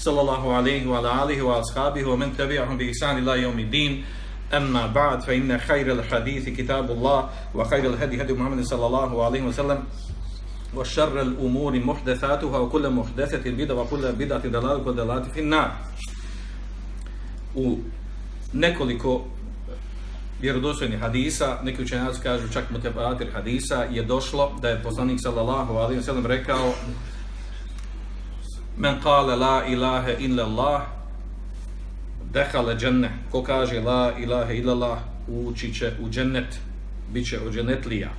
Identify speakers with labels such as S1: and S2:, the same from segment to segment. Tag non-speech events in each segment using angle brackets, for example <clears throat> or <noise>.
S1: صلى الله عليه وعلى آله وأصحابه ومن تبعهم بإحسان إلى يوم الدين أما بعد فإن خير الحديث كتاب الله وخير الهدي هدي محمد صلى الله عليه وسلم وشر الأمور محدثاتها وكل محدثة بدعة وكل بدعة ضلالة وكل ضلالة في النار u nekoliko vjerodostojnih hadisa, neki učenjaci kažu čak mutebatir hadisa, je došlo da je poslanik sallallahu alaihi wa sallam rekao men kale la ilahe illa Allah dehale dženne ko kaže la ilahe illa Allah ući će u džennet bit će u džennetlija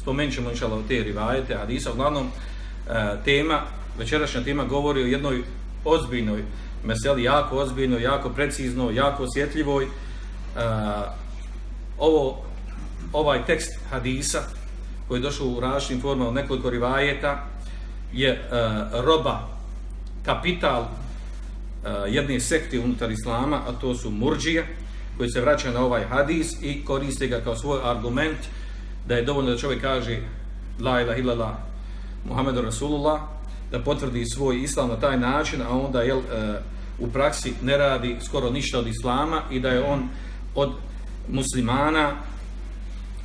S1: spomenut ćemo inšala o te rivajete hadisa. Uglavnom e, tema večerašnja tema govori o jednoj ozbiljnoj meseli, jako ozbiljnoj jako precizno, jako osjetljivoj. E, ovo ovaj tekst hadisa koji je došao u različitim formama nekoliko rivajeta je e, roba kapital e, jedne sekte unutar islama, a to su murđije, koji se vraćaju na ovaj hadis i koriste ga kao svoj argument da je dovoljno da čovjek kaže la ilaha illallah Muhammedu Rasulullah, da potvrdi svoj islam na taj način, a onda jel, e, u praksi ne radi skoro ništa od islama i da je on od muslimana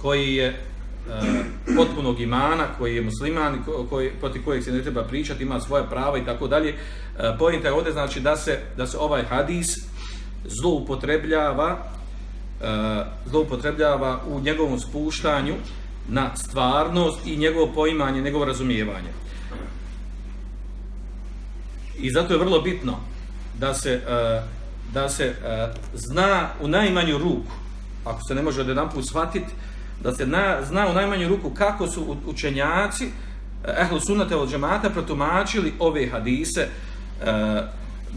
S1: koji je Eh, potpunog imana, koji je musliman, koji, proti kojeg se ne treba pričati, ima svoje prava i tako dalje. Eh, Pojenta je ovdje znači da se, da se ovaj hadis zloupotrebljava eh, zloupotrebljava u njegovom spuštanju na stvarnost i njegovo poimanje, njegovo razumijevanje. I zato je vrlo bitno da se, da se zna u najmanju ruku, ako se ne može od jedan put shvatiti, da se na, zna u najmanju ruku kako su učenjaci eh, ehlu sunnata od džemata protumačili ove hadise eh,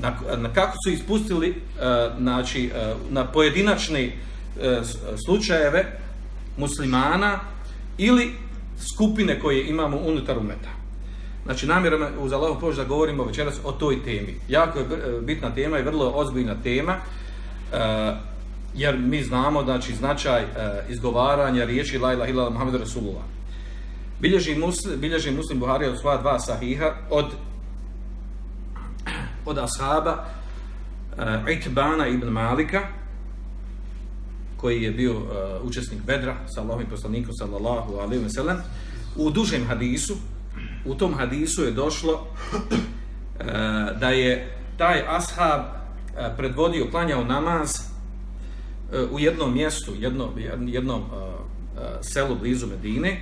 S1: na, na kako su ispustili eh, znači, eh, na pojedinačne eh, slučajeve muslimana ili skupine koje imamo unutar umeta. Znači, namjerom uz Allahom pož da govorimo večeras o toj temi. Jako je bitna tema i vrlo ozbiljna tema jer mi znamo znači značaj e, izgovaranja riječi la ilaha illallah muhammed rasulullah. Bilježi muslim bilježi muslim buhari od sva dva sahiha od od ashaba e, Itbana ibn Malika koji je bio e, učesnik Bedra sa Allahom i poslanikom sallallahu alaihi wa sallam. U dužem hadisu u tom hadisu je došlo e, da je taj ashab e, predvodio, klanjao namaz u jednom mjestu, jednom, jednom selu blizu Medine,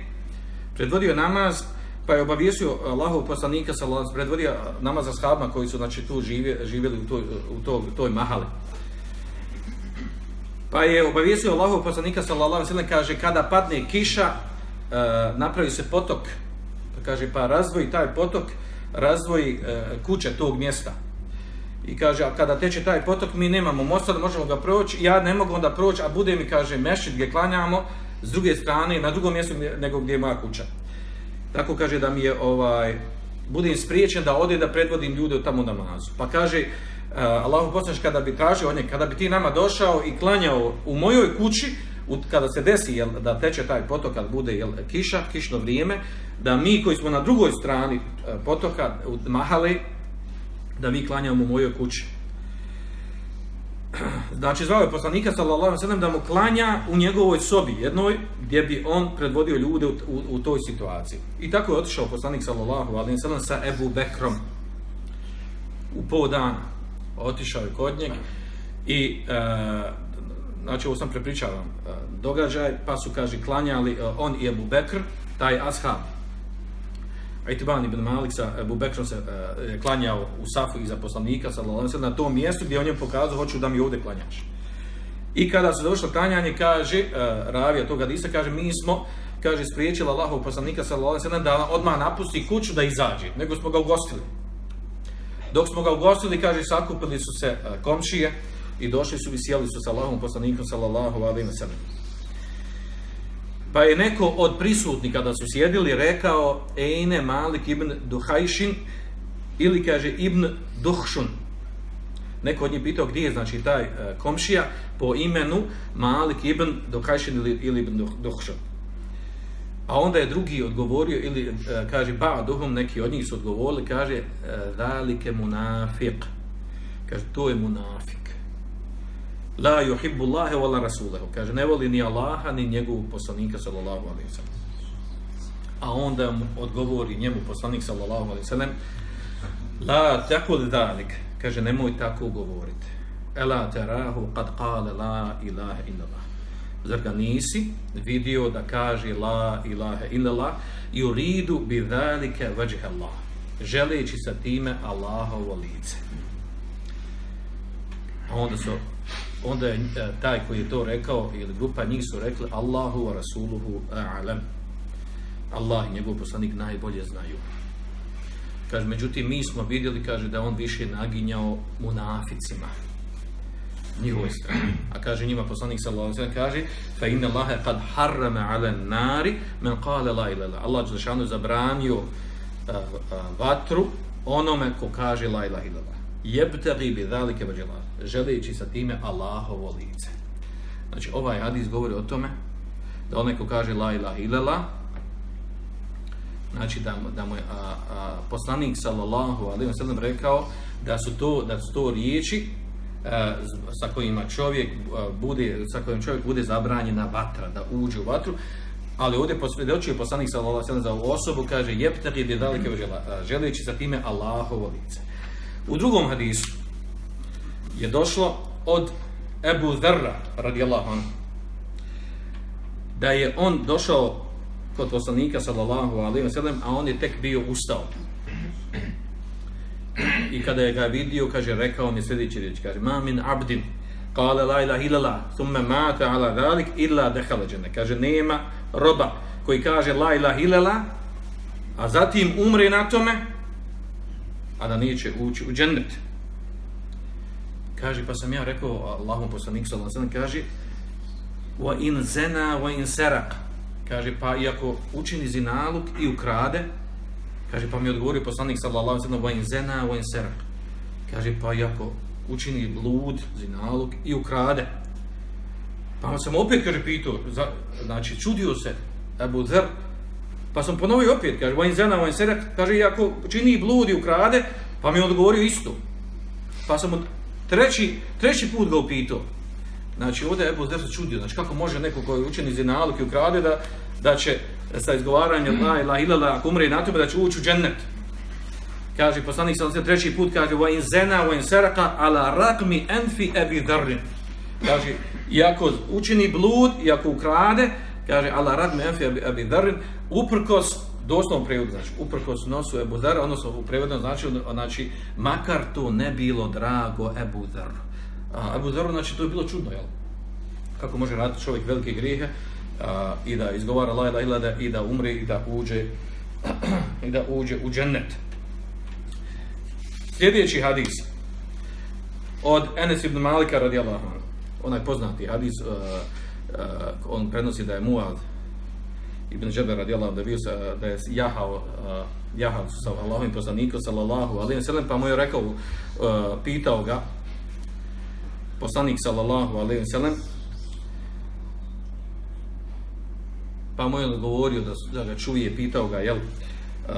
S1: predvodio namaz, pa je obavijestio Allahov poslanika, predvodio namaz za shabima koji su znači, tu žive, živjeli u toj, u toj, toj mahali. Pa je obavijestio Allahov poslanika, sallallahu sallam, kaže, kada padne kiša, napravi se potok, pa kaže, pa razvoji taj potok, razvoji e, kuće tog mjesta. I kaže, a kada teče taj potok, mi nemamo mosta da možemo ga proći, ja ne mogu onda proći, a bude mi, kaže, mešit gdje klanjamo, s druge strane, na drugom mjestu nego gdje je moja kuća. Tako kaže da mi je, ovaj, budem spriječen da ode da predvodim ljude u tamo namazu. Pa kaže, uh, Allahu poslaniš, kada bi tražio od kada bi ti nama došao i klanjao u mojoj kući, u, kada se desi jel, da teče taj potok, kad bude jel, kiša, kišno vrijeme, da mi koji smo na drugoj strani uh, potoka, u Mahali, da mi klanjamo u mojoj kući. Znači, zvao je poslanika, sallallahu alaihi sallam, da mu klanja u njegovoj sobi, jednoj, gdje bi on predvodio ljude u, u, u toj situaciji. I tako je otišao poslanik, sallallahu alaihi sallam, sa Ebu Bekrom. U pol dana otišao je kod njeg i, e, znači, ovo sam prepričavam e, događaj, pa su, kaže, klanjali e, on i Ebu Bekr, taj ashab, Aitban ibn Malik sa Abu Bekrom se e, klanjao u safu iza poslanika sallallahu na tom mjestu gdje on je pokazao hoću da mi ovdje klanjaš. I kada se došlo klanjanje kaže e, ravija toga hadisa kaže mi smo kaže spriječila Allahov poslanika sallallahu da odmah napusti kuću da izađe, nego smo ga ugostili. Dok smo ga ugostili, kaže, sakupili su se e, komšije, i došli su i sjeli su sa Allahom poslanikom sallallahu alaihi wa. Pa je neko od prisutnika kada su sjedili rekao Ejne Malik ibn Duhajšin ili kaže ibn Duhšun. Neko od njih pitao gdje je znači taj e, komšija po imenu Malik ibn Duhajšin ili, ili ibn Duhšun. A onda je drugi odgovorio ili e, kaže ba duhom neki od njih su odgovorili kaže dalike munafik. Kaže to je munafik la yuhibbu Allaha wa la rasulahu. Kaže ne voli ni Allaha ni njegovog poslanika sallallahu alejhi ve sellem. A onda mu odgovori njemu poslanik sallallahu alejhi ve sellem la taqul dalik. Kaže nemoj tako govoriti. Ela tarahu qad qala la ilaha illa Allah. Zar ga nisi vidio da kaže la ilaha illa Allah i uridu bi zalika vajh Allah. Želeći sa time Allahovo lice. A onda su onda je e, taj koji je to rekao ili grupa njih su rekli Allahu wa rasuluhu a'lam. Allah i njegov poslanik najbolje znaju. Kaže, međutim, mi smo vidjeli, kaže, da on više naginjao munaficima njihovoj strani. A kaže njima poslanik sallallahu alejhi ve sellem kaže fa inna Allaha qad harrama 'ala an-nari man qala la ilaha illa Allah dželle zabranio uh, uh, vatru onome ko kaže la ilaha illa jebtegi bi zalike vajela, želeći sa time Allahovo lice. Znači, ovaj hadis govori o tome da onaj ko kaže la ilaha illallah, znači da, da mu je a, a, poslanik sallallahu alaihi wa sallam rekao da su to, da su to riječi e, a, sa kojima čovjek a, bude, sa kojim čovjek bude zabranjena vatra, da uđe u vatru, ali ovdje posvjedočio poslanik sallallahu alejhi ve sellem za ovu osobu, kaže jebtagi bi dalike vajela, želeći sa time Allahovo lice. U drugom hadisu je došlo od Ebu Zerra, radijallahu anhu, da je on došao kod poslanika, sallallahu alaihi wa sallam, a on je tek bio ustao. I kada je ga vidio, kaže, rekao mi sljedeći riječ, kaže, ma min abdin, kale la ilaha illallah, thumme mate ala dalik, illa dehaleđene. Kaže, nema roba koji kaže la ilaha illallah, a zatim umre na tome, a da neće ući u džennet. Kaže, pa sam ja rekao, Allahom poslanik sallallahu sallam, kaže, wa in zena, wa in serak. Kaže, pa iako učini zinaluk i ukrade, kaže, pa mi odgovori poslanik sallallahu sallam, wa in zena, wa in serak. Kaže, pa iako učini lud, zinaluk i ukrade. Pa sam opet, kaže, pitao, znači, čudio se, Abu Dhr, Pa sam ponovio opet, kaže, vojn zena, vojn sedak, kaže, ako čini bludi ukrade, pa mi je odgovorio isto. Pa sam od treći, treći put ga upitao. Znači, ovdje je Ebu Zer se čudio, znači, kako može neko koji je učen iz i ukrade, da, da će sa izgovaranjem la ilaha ilala, ako umre na tome, da će ući u džennet. Kaže, poslanik sam se treći put, kaže, vojn zena, vojn seraka, ala rakmi enfi ebi dharrin. Kaže, iako učini blud, iako ukrade, kaže ala rakmi enfi abi dharrin uprkos doslovnom prevodu znači uprkos nosu Ebu Dhar odnosno u prevodu znači znači makar to ne bilo drago Ebu Dhar a Ebu Dhar znači to je bilo čudno jel? Kako može raditi čovjek velike grijehe a, i da izgovara la ilaha illa i da umre i da uđe <clears throat> i da uđe u džennet. Sljedeći hadis od Enes ibn Malika radijallahu anhu. Onaj poznati hadis uh, uh, on prenosi da je Muad ibn Džeber radijallahu da bio sa, da je jahao uh, jahao sa Allahovim poslanikom sallallahu alejhi ve sellem pa mu je rekao uh, pitao ga poslanik sallallahu alejhi ve sellem pa mu je odgovorio da, da ga čuje pitao ga jel uh,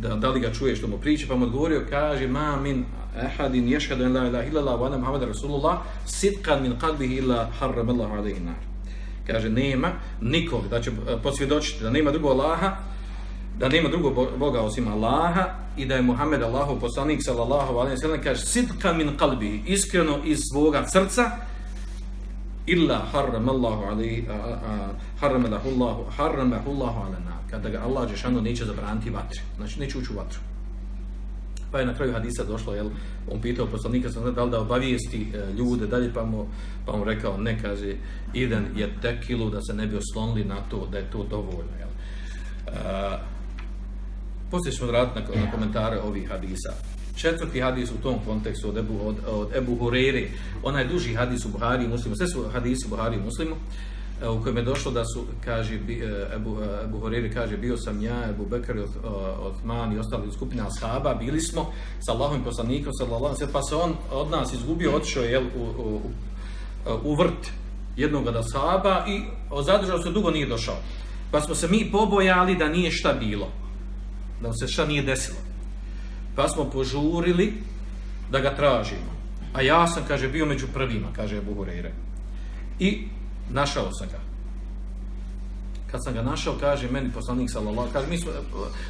S1: da, da li ga čuje što mu priča pa mu odgovorio kaže ma min ahadin yashhadu an la ilaha illa Allah wa anna Muhammad Rasulullah sidqan min qalbihi illa harram Allah alayhi nar. Kaže nema nikog da će e, posvjedočiti da nema drugog Allaha, da nema drugog Boga osim Allaha i da je Muhammed Allahov poslanik sallallahu alejhi ve sellem kaže sidqa min qalbi iskreno iz svoga srca illa harramallahu alayhi harramallahu Allah harrama ala nar. Kada ga Allah džeshanu neće zabraniti vatri. Znači neće ući u vatru. Pa je na kraju hadisa došlo, jel, on pitao poslanika sam da li da obavijesti e, ljude dalje, pa mu, pa mu rekao, ne, kaže, idem je tekilu da se ne bi oslonili na to, da je to dovoljno, jel. E, poslije ćemo raditi na, na komentare ovih hadisa. Četvrti hadis u tom kontekstu od Ebu, od, od Ebu Hurere, onaj duži hadis u Buhari i Muslimu, sve su hadisi u Buhari i Muslimu, e, u kojem je došlo da su, kaže, e, Ebu, e, Ebu Horeri kaže, bio sam ja, Ebu Bekar, Osman e, i ostali skupina ashaba, bili smo sa Allahovim poslanikom, sallallahu alaihi pa se on od nas izgubio, otišao je u, u, u, vrt jednog od ashaba i zadržao se dugo nije došao. Pa smo se mi pobojali da nije šta bilo. Da se šta nije desilo. Pa smo požurili da ga tražimo. A ja sam, kaže, bio među prvima, kaže Ebu Hureyre. I našao sam ga. Kad sam ga našao, kaže meni poslanik sallallahu kaže mi smo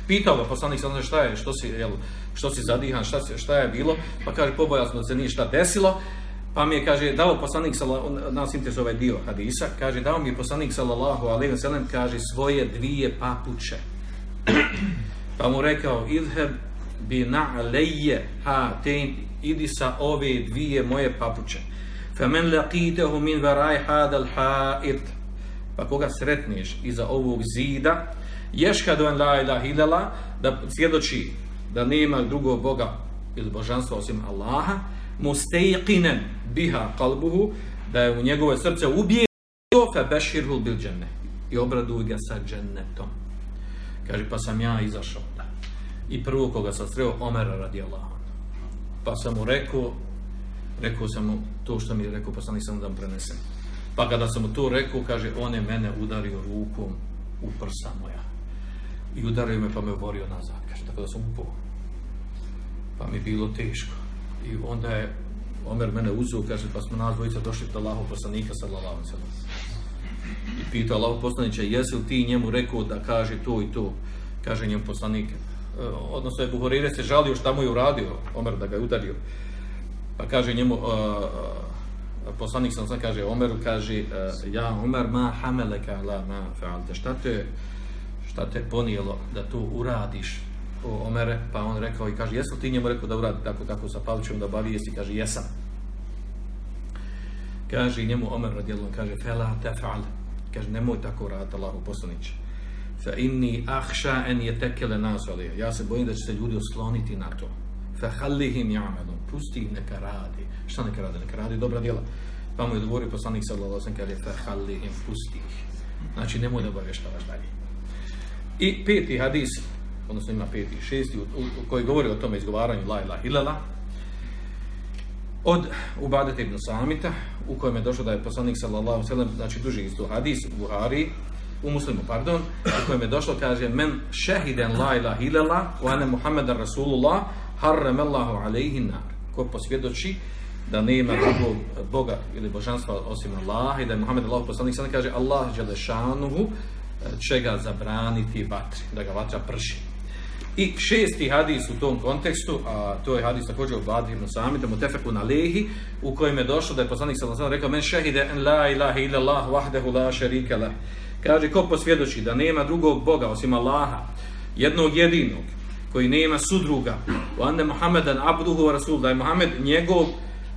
S1: pitao ga poslanik sallallahu šta je, što si jel, što si zadihan, šta šta je bilo? Pa kaže pobojao sam da se nije šta desilo. Pa mi je, kaže, dao poslanik, nas interesuje ovaj dio hadisa, kaže, dao mi je poslanik, sallallahu alaihi wa sallam, kaže, svoje dvije papuče. Pa mu rekao, idheb bi na'leje ha ten, idi sa ove dvije moje papuče. Fa men laqitehu min varaj hadal ha'it. Pa koga sretneš iza ovog zida, ješkadu en la ilaha ilala, da svjedoči da nema drugog Boga ili božanstva osim Allaha, mustejqinen biha qalbuhu da je u njegove srce ubije fa bashirhu bil janna i obraduj ga sa džennetom kaže pa sam ja izašao da. i prvo koga sam sreo Omer radijallahu pa sam mu rekao rekao sam mu to što mi je rekao pa poslanik sam da mu prenesem pa kada sam mu to rekao kaže on je mene udario rukom u prsa moja i udario me pa me oborio nazad kaže tako da sam upao pa mi bilo teško i onda je Omer mene uzeo, kaže, pa smo nas dvojica došli do Allahov poslanika, sallallahu alaihi sallam. I pitao Allahov poslanića, jesi li ti njemu rekao da kaže to i to, kaže njemu poslanik. E, odnosno je Buhorire se žalio šta mu je uradio, Omer da ga je udario. Pa kaže njemu, uh, poslanik sam sam kaže Omeru, kaže, uh, ja Omer ma hameleka la ma fa'alte, šta te, šta te ponijelo da to uradiš, o Omere, pa on rekao i kaže, jesu ti njemu rekao da uradi tako tako sa Pavlićem da bavi jesi, kaže, jesam. Kaže njemu Omer radijalom, kaže, fela tefa'al, kaže, nemoj tako raditi Allahu poslaniće. Fa inni ahša en je tekele nas, ali ja se bojim da će se ljudi osloniti na to fahallihim hallihim pusti ih neka radi. Šta neka radi? Neka radi dobra djela. Pa mu je odgovorio poslanik sallallahu alejhi ve sellem kaže, fahallihim, pusti ih. Znači, nemoj da obavještavaš dalje. I peti hadis, odnosno ima peti i šesti, u, u, u, koji govori o tome izgovaranju la ilaha illallah, od Ubadete ibn Samita, u kojem je došlo da je poslanik sallallahu sallam, znači duži isto hadis u Buhari, u muslimu, pardon, u kojem je došlo, kaže, men šehiden la ilaha illallah, wa ane Muhammeden Rasulullah, harrem Allahu alaihi nar, ko posvjedoči da nema drugog Boga ili božanstva osim Allaha i da je Muhammed Allah poslanik sada kaže, Allah Đelešanuhu e, će ga zabraniti vatri, da ga vatra prši. I šesti hadis u tom kontekstu, a to je hadis također u Badi ibn Sami, da tefeku na lehi, u kojem je došlo da je poslanik sallallahu rekao men šehide en la ilaha illa Allah wahdahu la sharika lah. Kaže ko posvjedoči da nema drugog boga osim Allaha, jednog jedinog koji nema sudruga, wa anna Muhammadan abduhu wa rasul, da je Muhammed njegov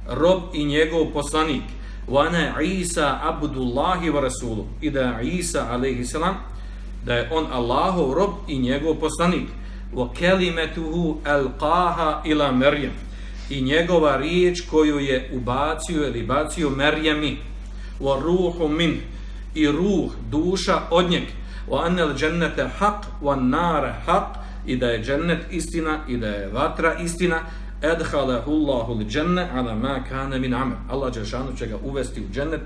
S1: rob i njegov poslanik. Wa ana Isa abdullahi wa rasuluh. I da Isa alejhi selam da je on Allahov rob i njegov poslanik. Wa kalimatuhu alqaha ila maryam. I njegova riječ koju je ubacio ili bacio Maryami. wa ruhu min. I ruh duša od njeg. Wa anna al-jannata haq wa an-nar haq i da je džennet istina i da je vatra istina edhalahu Allahu al-janna ala ma kana min amal Allah dželle će ga uvesti u džennet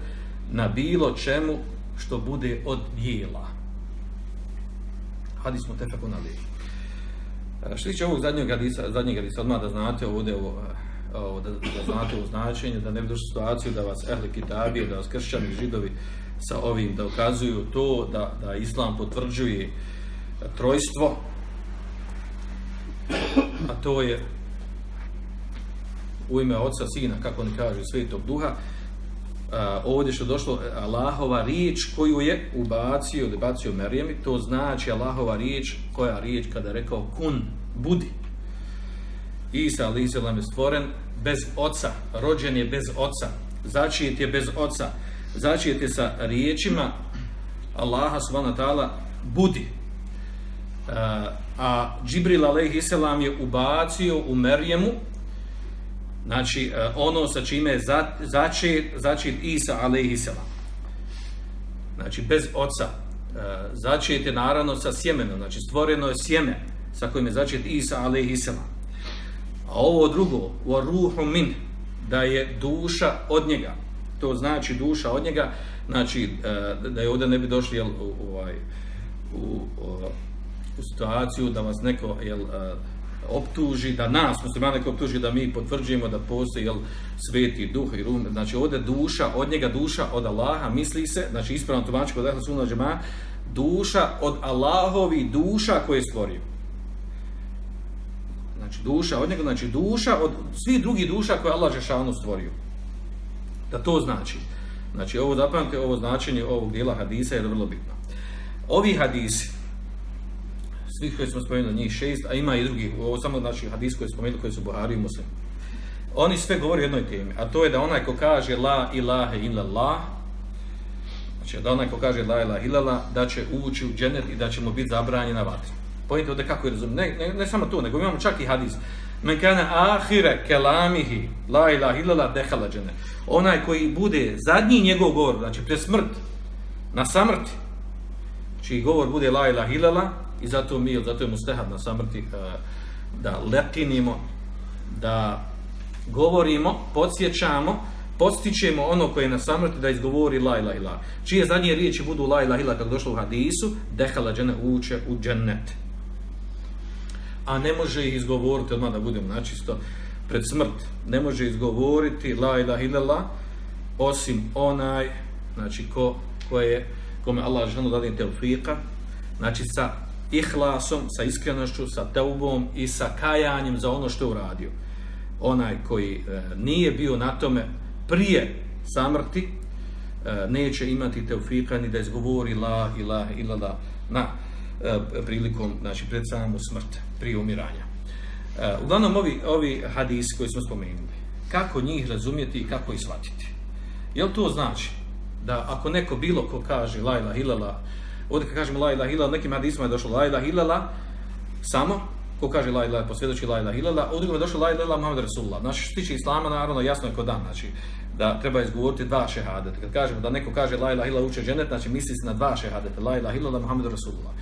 S1: na bilo čemu što bude od djela hadis mutafakun alayh e, Što tiče ovog zadnjeg hadisa, zadnjeg hadisa, odmah da znate ovdje ovo, ovo e, da, da znate u značenje, da ne bi došli situaciju da vas ehli kitabije, da vas kršćani židovi sa ovim, da ukazuju to da, da islam potvrđuje trojstvo, a to je u ime oca, sina, kako oni kažu, svetog duha, a, ovdje što došlo Allahova riječ koju je ubacio debacio Merijemi, to znači Allahova riječ, koja riječ kada je rekao kun, budi. Isa ali je stvoren bez oca, rođen je bez oca, začijet je bez oca, začijet je sa riječima Allaha subhanahu wa ta'ala budi. a a Džibril a.s. je ubacio u Merjemu znači e, ono sa čime je začet, začet Isa a.s. znači bez oca e, začet je naravno sa sjemenom znači stvoreno je sjeme sa kojim je začet Isa a.s. a ovo drugo u ruhu min da je duša od njega to znači duša od njega znači e, da je ovdje ne bi došli jel, u, u, ovaj, u, u, u situaciju da vas neko jel, e, optuži, da nas muslimane neko optuži da mi potvrđujemo da postoji jel, sveti duh i rum, znači ovdje duša, od njega duša od Allaha, misli se, znači ispravno tumači kod Ehla Sunna Džema, duša od Allahovi duša koje je stvorio. Znači duša od njega, znači duša od svih drugih duša koje Allah Žešanu stvorio. Da to znači. Znači ovo zapamte, ovo značenje ovog dijela hadisa je vrlo bitno. Ovi hadisi, svih koji smo spomenuli, njih šest, a ima i drugih, ovo samo znači hadis koji smo spomenuli, koji su Buhari i Muslim. Oni sve govori o jednoj temi, a to je da onaj ko kaže la ilaha illa Allah, znači da onaj ko kaže la ilaha illa Allah, da će ući u dženet i da će mu biti zabranjena vatra. Pojete ovdje kako je razum. Ne, ne, ne samo to, nego imamo čak i hadis. Men kana ahire kelamihi la ilaha illa Allah dehala dženet. Onaj koji bude zadnji njegov govor, znači pre smrt, na samrti, čiji govor bude la ilaha illa Allah, I zato mi, zato je mustehad na samrti eh, da lekinimo, da govorimo, podsjećamo, postičemo ono koje je na samrti da izgovori la ilaha ila. Čije zadnje riječi budu la ilaha ila kako došlo u hadisu, dehala džene uče u džennet. A ne može ih izgovoriti, odmah da budemo načisto, pred smrt. Ne može izgovoriti la ilaha ila osim onaj, znači ko, ko je, kome Allah ženu dadim teufika, znači sa ihlasom, sa iskrenošću, sa teubom i sa kajanjem za ono što je uradio. Onaj koji e, nije bio na tome prije samrti, e, neće imati teufika ni da izgovori la ilaha ilala na e, prilikom, znači pred samu smrt, prije umiranja. E, uglavnom ovi, ovi hadisi koji smo spomenuli, kako njih razumjeti i kako ih shvatiti? Jel to znači da ako neko bilo ko kaže la ilaha ilala Ovdje kad kažemo la ilaha illallah, nekim hadisima je došlo la ilaha illallah, samo, ko kaže la ilaha, posvjedoči la ilaha illallah, ovdje je došlo la ilaha illallah Muhammed Rasulullah. Znači, što tiče islama, naravno, jasno je ko dan, znači, da treba izgovoriti dva šehadeta. Kad kažemo da neko kaže la ilaha illallah uče dženet, znači misli se na dva šehadeta, la ilaha illallah Muhammed Rasulullah.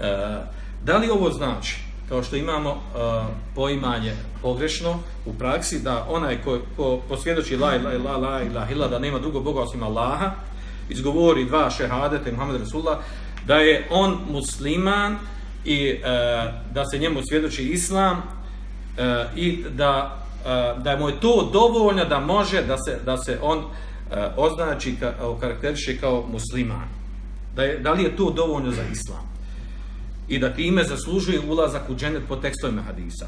S1: E, da li ovo znači, kao što imamo uh, poimanje pogrešno u praksi, da onaj ko, ko posvjedoči la ilaha illallah, da nema drugog Boga osim Allaha, izgovori dva šehadeta i Muhammed Rasulullah, da je on musliman i e, da se njemu svjedoči islam e, i da e, da mu je to dovoljno da može da se da se on e, označi ka, karakteriše kao musliman. Da, je, da li je to dovoljno za islam? I da time zaslužuje ulazak u dženet po tekstovima hadisa.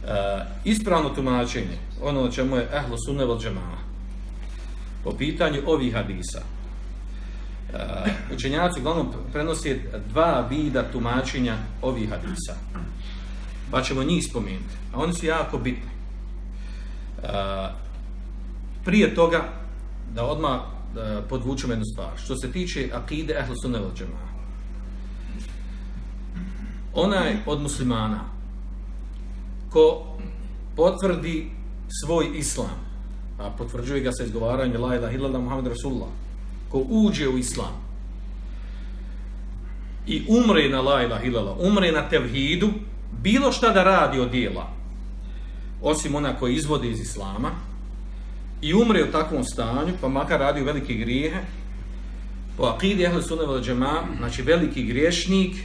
S1: E, ispravno tumačenje, ono čemu je ehlo sunne vel džemama, po pitanju ovih hadisa, Eh, učenjaci uglavnom prenosi dva vida tumačenja ovih hadisa. Pa ćemo njih spomenuti. A oni su jako bitni. Uh, prije toga, da odmah uh, podvučemo jednu stvar. Što se tiče akide Ahl Sunne vel Onaj od muslimana ko potvrdi svoj islam, a potvrđuje ga sa izgovaranjem la ilaha illallah Muhammed Rasulullah, ko uđe u islam i umre na la ilaha illallah, umre na tevhidu, bilo šta da radi od dijela, osim ona koji izvode iz islama, i umre u takvom stanju, pa makar radi u velike grijehe, po akidi ehli sunne vel džema, znači veliki griješnik,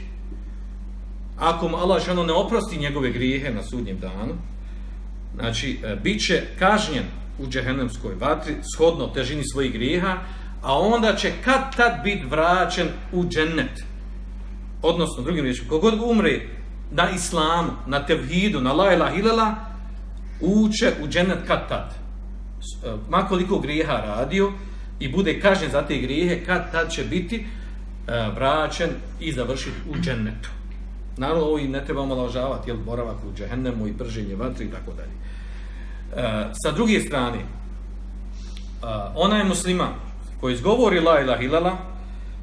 S1: ako mu Allah ženo ne oprosti njegove grijehe na sudnjem danu, znači, e, bit će kažnjen u džehennemskoj vatri, shodno težini svojih grijeha, a onda će kad tad biti vraćen u džennet. Odnosno, drugim riječima, kogod umre na islamu, na tevhidu, na la ilah ilala, uče u džennet kad tad. E, Makoliko grijeha radio i bude kažnjen za te grijehe, kad tad će biti e, vraćen i završiti u džennetu. Naravno, ovo i ne trebamo lažavati, jel, boravak u džehennemu i prženje vatri i tako dalje. E, sa druge strane, onaj musliman koji izgovori la ilaha ilala,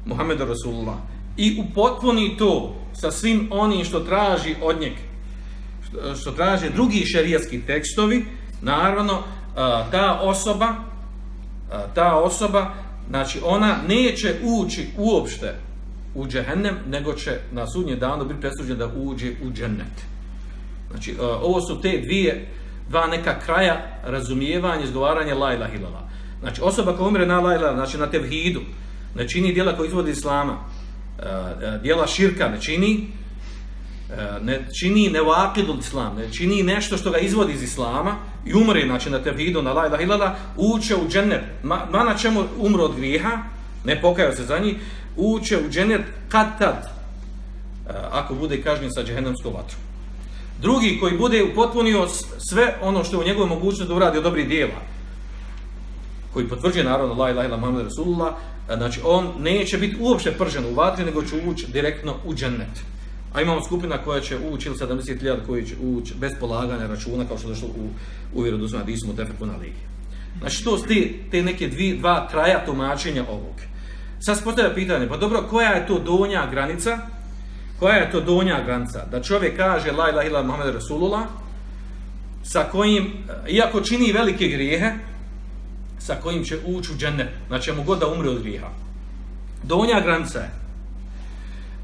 S1: Muhammedu Rasulullah, i upotpuni to sa svim onim što traži od njeg, što, što traže drugi šerijatski tekstovi, naravno, ta osoba, ta osoba, znači ona neće ući uopšte u džehennem, nego će na sudnje dano biti presuđen da uđe u džennet. Znači, ovo su te dvije, dva neka kraja razumijevanja, izgovaranja la ilaha ilala. Znači, osoba koja umre na lajla, znači na tevhidu, ne čini dijela koji izvodi islama, e, e, dijela širka ne čini, e, ne čini nevakidul islam, ne čini nešto što ga izvodi iz islama i umre, znači na tevhidu, na lajla hilala, uče u džennet. Ma, ma na čemu umro od grijeha, ne pokajao se za njih, uče u džennet kad tad, ako bude kažnjen sa džehennemskom vatrom. Drugi koji bude upotpunio sve ono što je u njegovoj mogućnosti da uradi od dobrih dijela, koji potvrđuje naravno la ilaha illa Muhammed Rasulullah, e, znači on neće biti uopšte pržen u vatri, nego će ući direktno u džennet. A imamo skupina koja će ući ili 70.000 koji će ući bez polaganja računa, kao što je došlo u, u vjerodostojnom hadisu Mutefeku na ligi. Znači to su te, te neke dvi, dva kraja tumačenja ovog. Sad se postavlja pitanje, pa dobro, koja je to donja granica? Koja je to donja granica? Da čovjek kaže la ilaha illa Muhammed Rasulullah, sa kojim, e, iako čini velike grijehe, sa kojim će ući u džennet, znači mu god da umre od grijeha. Donja granica je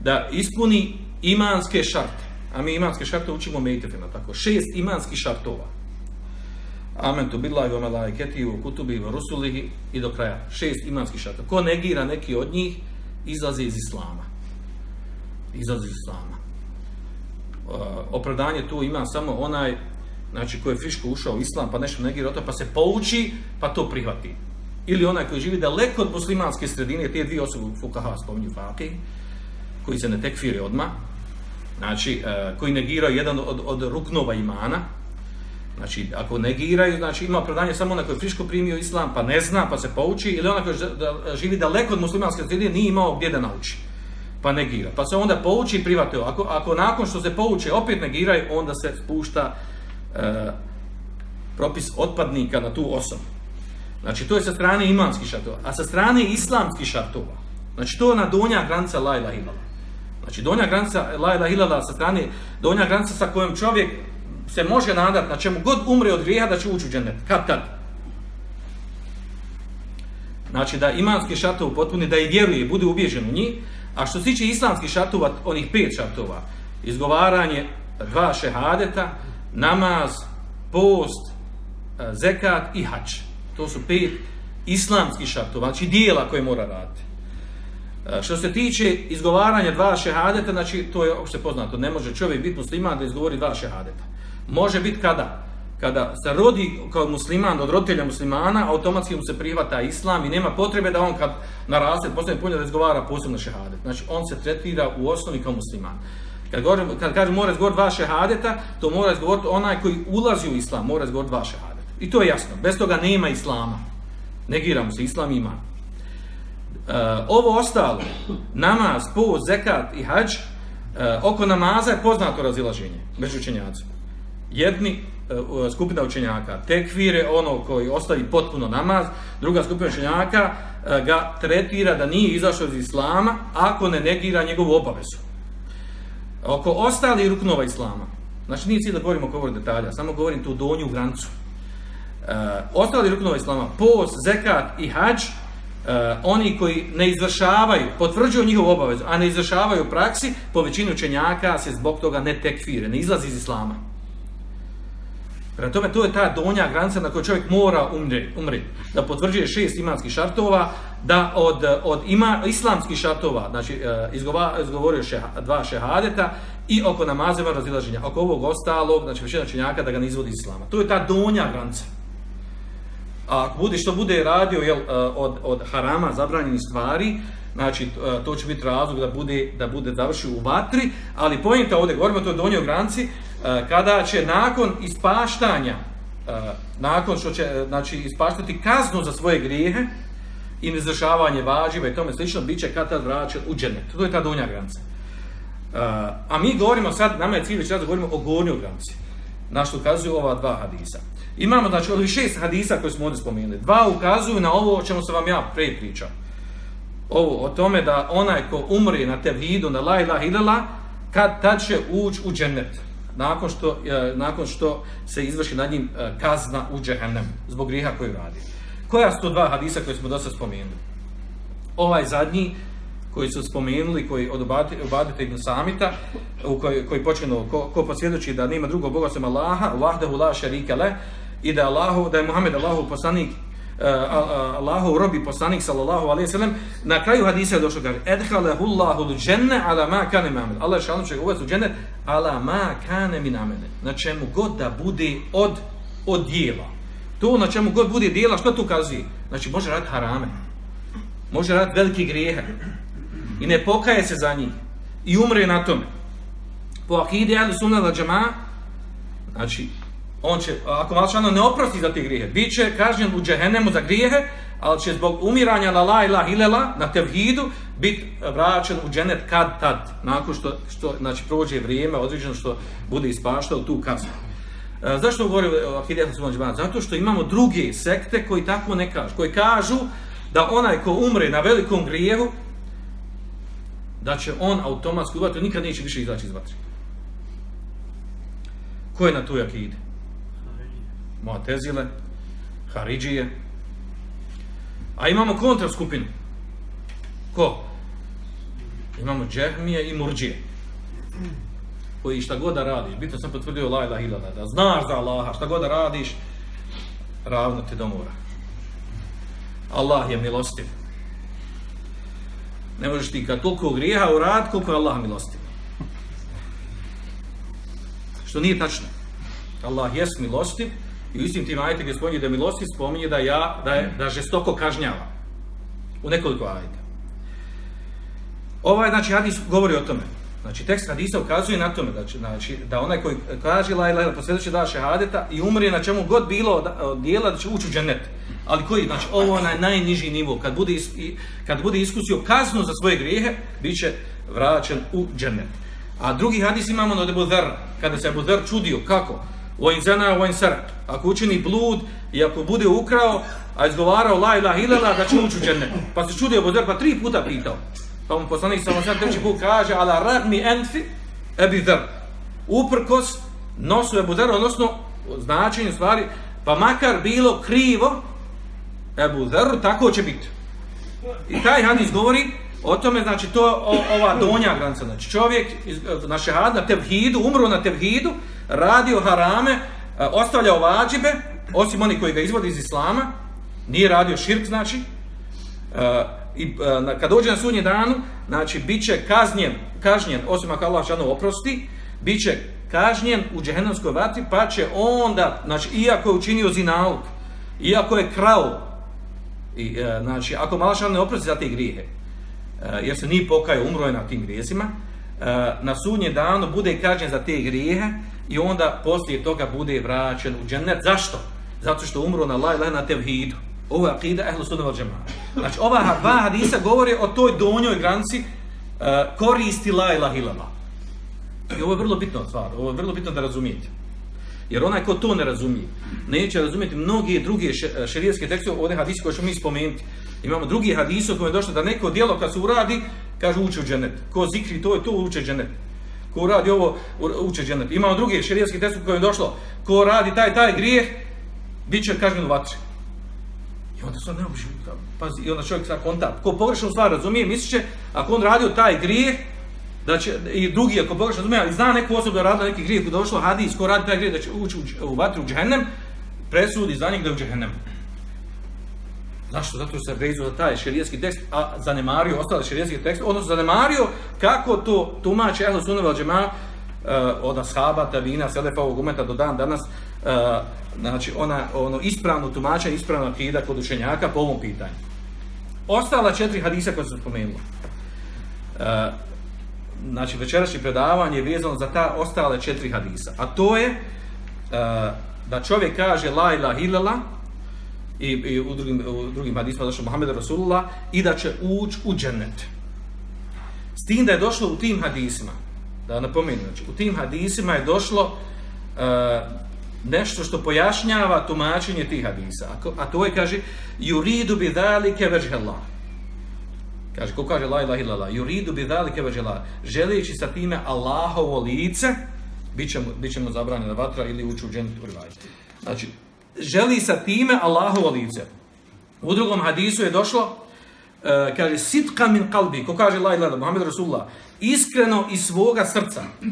S1: da ispuni imanske šarte, a mi imanske šarte učimo mejtefima, tako, šest imanskih šartova. Amen tu billahi wa malaikati wa kutubi wa rusulihi i do kraja. Šest imanskih šartova. Ko negira neki od njih, izlazi iz islama. Izlazi iz islama. Uh, opravdanje tu ima samo onaj znači koji je friško ušao u islam pa nešto negira to, pa se pouči, pa to prihvati. Ili onaj koji živi daleko od muslimanske sredine, te dvije osobe u Fukaha spominju Fakih, koji se ne tekfire odma znači e, koji negiraju jedan od, od ruknova imana, znači ako negiraju, znači ima predanje samo onaj koji je friško primio islam, pa ne zna, pa se pouči, ili onaj koji živi daleko od muslimanske sredine, nije imao gdje da nauči, pa negira. Pa se onda pouči i private. Ako, ako nakon što se pouče opet negiraju, onda se spušta e, propis otpadnika na tu osobu. Znači, to je sa strane imanskih šartova. A sa strane islamskih šartova, znači, to je na donja granca la ilaha illallah. Znači, donja granca la ilaha illallah sa strane, donja granca sa kojom čovjek se može nadat na čemu god umre od grijeha da će ući u džennet. Kad tad? Znači, da imanski šartov potpuni, da i vjeruje, bude ubježen u njih, a što se tiče islamskih šartova, onih pet šartova, izgovaranje dva šehadeta, namaz, post, e, zekat i hač. To su pet islamskih šartova, znači dijela koje mora raditi. E, što se tiče izgovaranja dva šehadeta, znači to je opšte poznato, ne može čovjek biti musliman da izgovori dva šehadeta. Može biti kada? Kada se rodi kao musliman od roditelja muslimana, automatski mu se prihvata islam i nema potrebe da on kad naraste, postane punja da izgovara posebno šehadet. Znači on se tretira u osnovi kao musliman. Kad, govorim, kad kažem mora izgovoriti dva šehadeta, to mora izgovoriti onaj koji ulazi u islam, mora izgovoriti dva šehadeta. I to je jasno. Bez toga nema islama. Negiramo se, islam ima. E, ovo ostalo, namaz, post, zekat i hađ, e, oko namaza je poznato razilaženje među učenjacima. Jedni e, skupina učenjaka tekvire ono koji ostavi potpuno namaz, druga skupina učenjaka e, ga tretira da nije izašao iz islama ako ne negira njegovu obavezu oko ostali ruknova islama. Znači nije cilj da govorimo oko ovog detalja, samo govorim tu donju grancu. E, ostali ruknova islama, post, zekat i hađ, e, oni koji ne izvršavaju, potvrđuju njihovu obavezu, a ne izvršavaju praksi, po većini učenjaka se zbog toga ne tekfire, ne izlazi iz islama. Prema tome, to je ta donja granica na kojoj čovjek mora umreti. Da potvrđuje šest imanskih šartova, da od, od ima, islamskih šartova, znači e, izgova, izgovorio šeha, dva šehadeta i oko namazeva razilaženja. Oko ovog ostalog, znači većina činjaka da ga ne izvodi islama. To je ta donja granica. A ako bude što bude radio jel, e, od, od harama zabranjenih stvari, znači e, to će biti razlog da bude da bude završio u vatri, ali pojenta ovdje govorimo to je donjoj granici, E, kada će nakon ispaštanja, e, nakon što će e, znači, ispaštati kaznu za svoje grijehe i nezršavanje vađiva i tome slično, bit će kad tad vraćan u džennet. To je ta donja granica. A mi govorimo sad, nama je cilj već raz govorimo o gornjoj granici, na što ukazuju ova dva hadisa. Imamo, znači, ovih šest hadisa koje smo ovdje spomenuli. Dva ukazuju na ovo o čemu sam vam ja pre pričao. ovo, o tome da onaj ko umri na tevhidu, na la ilaha ilala, kad tad će ući u džennet. Nakon što, e, nakon što se izvrši nad njim e, kazna u džehennem zbog griha koju radi. Koja su to dva hadisa koje smo dosta spomenuli? Ovaj zadnji, koji su spomenuli, koji od obadite ibn Samita, u koji, koji počinu, ko, ko posvjedoči da nema drugog Boga sem Allaha, vahdehu la šarike le, i da, Allahu, da je Muhammed Allahu poslanik, Eh, eh, Allahov robi poslanik sallallahu alejhi ve sellem na kraju hadisa je došao kaže edhalahu Allahu al janna ala ma kana min Allah je šalom će uvesti u džennet ala ma kana min amel na čemu god da bude od od djela to na čemu god bude djela što to kazuje znači može raditi harame. Može raditi veliki grijehe. I ne pokaje se za njih. I umre na tome. Po akide al sunna al džama, znači, on će, ako malčano ne oprosti za te grijehe, bit će kažnjen u džehennemu za grijehe, ali će zbog umiranja la la ilah ilela na tevhidu bit vraćen u dženet kad tad, nakon što, što znači, prođe vrijeme određeno što bude ispaštao tu kaznu. E, zašto govori o akide ali sunna? Zato što imamo druge sekte koji tako ne kažu, koji kažu da onaj ko umre na velikom grijehu, da će on automatski u vatru, nikad neće više izaći iz vatre. Ko je na toj akide? Moatezile, Haridžije. A imamo kontra skupinu. Ko? Imamo Džehmije i Murđije. Koji šta god da radiš, bitno sam potvrdio la ilaha ilala, da znaš za Allaha, šta god da radiš, ravno ti do mora. Allah je milostiv ne možeš ti kad toliko grijeha urad koliko je Allah milostiv. Što nije tačno. Allah jest milostiv i u istim tim ajte gdje spominje da je milostiv, spominje da, ja, da, je, da žestoko kažnjava. U nekoliko ajta. Ovaj, znači, hadis govori o tome. Znači, tekst hadisa ukazuje na tome, znači, znači da onaj koji kaže la ilaha posljedeće da šehadeta i umri na čemu god bilo da, dijela da će ući u džennet. Ali koji, znači, ovo je najniži nivo. Kad bude, is, kad bude iskusio kaznu za svoje grijehe, bit će vraćen u džennet. A drugi hadis imamo na Ebu Dher, kada se Ebu Dher čudio, kako? Vojn zena, vojn sara. Ako učini blud i ako bude ukrao, a izgovarao la ilaha ilala, da će ući u džennet. Pa se čudio Abu pa tri puta pitao. Pa mu poslanik samo sad treći put kaže, ala ragmi enfi ebi dhr. Uprkos nosu Ebu Dhr, odnosno značenju stvari, pa makar bilo krivo, Ebu Dhr, tako će biti. I taj hadis govori o tome, znači to o, ova donja granica, znači čovjek iz, na šehad, na tevhidu, umro na tevhidu, radio harame, e, ostavljao vađibe, osim oni koji ga izvodi iz islama, nije radio širk, znači, e, i e, kad dođe na sudnji danu, znači bit će kaznjen, kažnjen, osim ako Allah šanu oprosti, bit će kažnjen u džehennemskoj vati, pa će onda, znači, iako je učinio zinalog, iako je krao, i, znači, ako Allah šanu ne oprosti za te grijehe, jer se nije pokajao, umro je na tim grijesima, E, na sudnji danu bude kažnjen za te grijehe i onda poslije toga bude vraćen u džennet. Zašto? Zato što umro na la ilaha na tevhidu. Ovo je akida ehlu sunna val džemana. Znači, ova dva hadisa govori o toj donjoj granci uh, e, koristi la ilah ilama. I ovo je vrlo bitno stvar, ovo je vrlo bitno da razumijete. Jer onaj ko to ne razumije, neće razumijeti mnogi druge e, šerijetske tekste, ovdje hadisi koje ćemo mi spomenuti. Imamo drugi hadis u kojem je došlo da neko djelo kad se uradi, kaže uči u dženet. Ko zikri to je to, uče dženet. Ko radi ovo, uče dženet. Imamo drugi šerijski tekst u kojem je došlo, ko radi taj, taj grijeh, bit će kažnjen u vatri. I onda se ne obiši, pazi, i onda čovjek sa kontakt, ko pogrešno stvar razumije, misliće, ako on radio taj grijeh, da će, i drugi, ako pogrešno razumije, ali zna neku osobu da radila neki grijeh, kada došlo hadis, ko radi taj grijeh, da će ući u, u vatru u džehennem, presudi za njeg da je u džehennem. Zašto? Zato se vezu za taj šerijetski tekst, a zanemario ostale šerijetski tekst, odnosno zanemario kako to tumače Ehlu Sunnev Džema uh, eh, od Ashaba, Tabina, Selefa, ovog umeta do dan danas, uh, znači ona ono ispravno tumačenje, ispravno akida kod učenjaka po ovom pitanju. Ostala četiri hadisa koje sam spomenuo. E, znači večerašnje predavanje je vezano za ta ostale četiri hadisa. A to je uh, da čovjek kaže la ilaha illallah i, i u drugim, u drugim hadisma došlo Muhammed Rasulullah i da će ući u džennet. S tim da je došlo u tim hadisima, da napomenem, znači, u tim hadisima je došlo e, nešto što pojašnjava tumačenje tih hadisa. A, a to je, kaže, yuridu bi dhalike veđhe Kaže, ko kaže la ilaha illallah, yuridu bi dhalike wajhala, želeći sa time Allahovo lice, biće mu, biće mu zabranjena vatra ili ući u džennet u rivajte. Znači, želi sa time Allahovo lice. U drugom hadisu je došlo, uh, kaže, sitka min kalbi, ko kaže la ilaha Muhammed Rasulullah, iskreno iz svoga srca. Uh,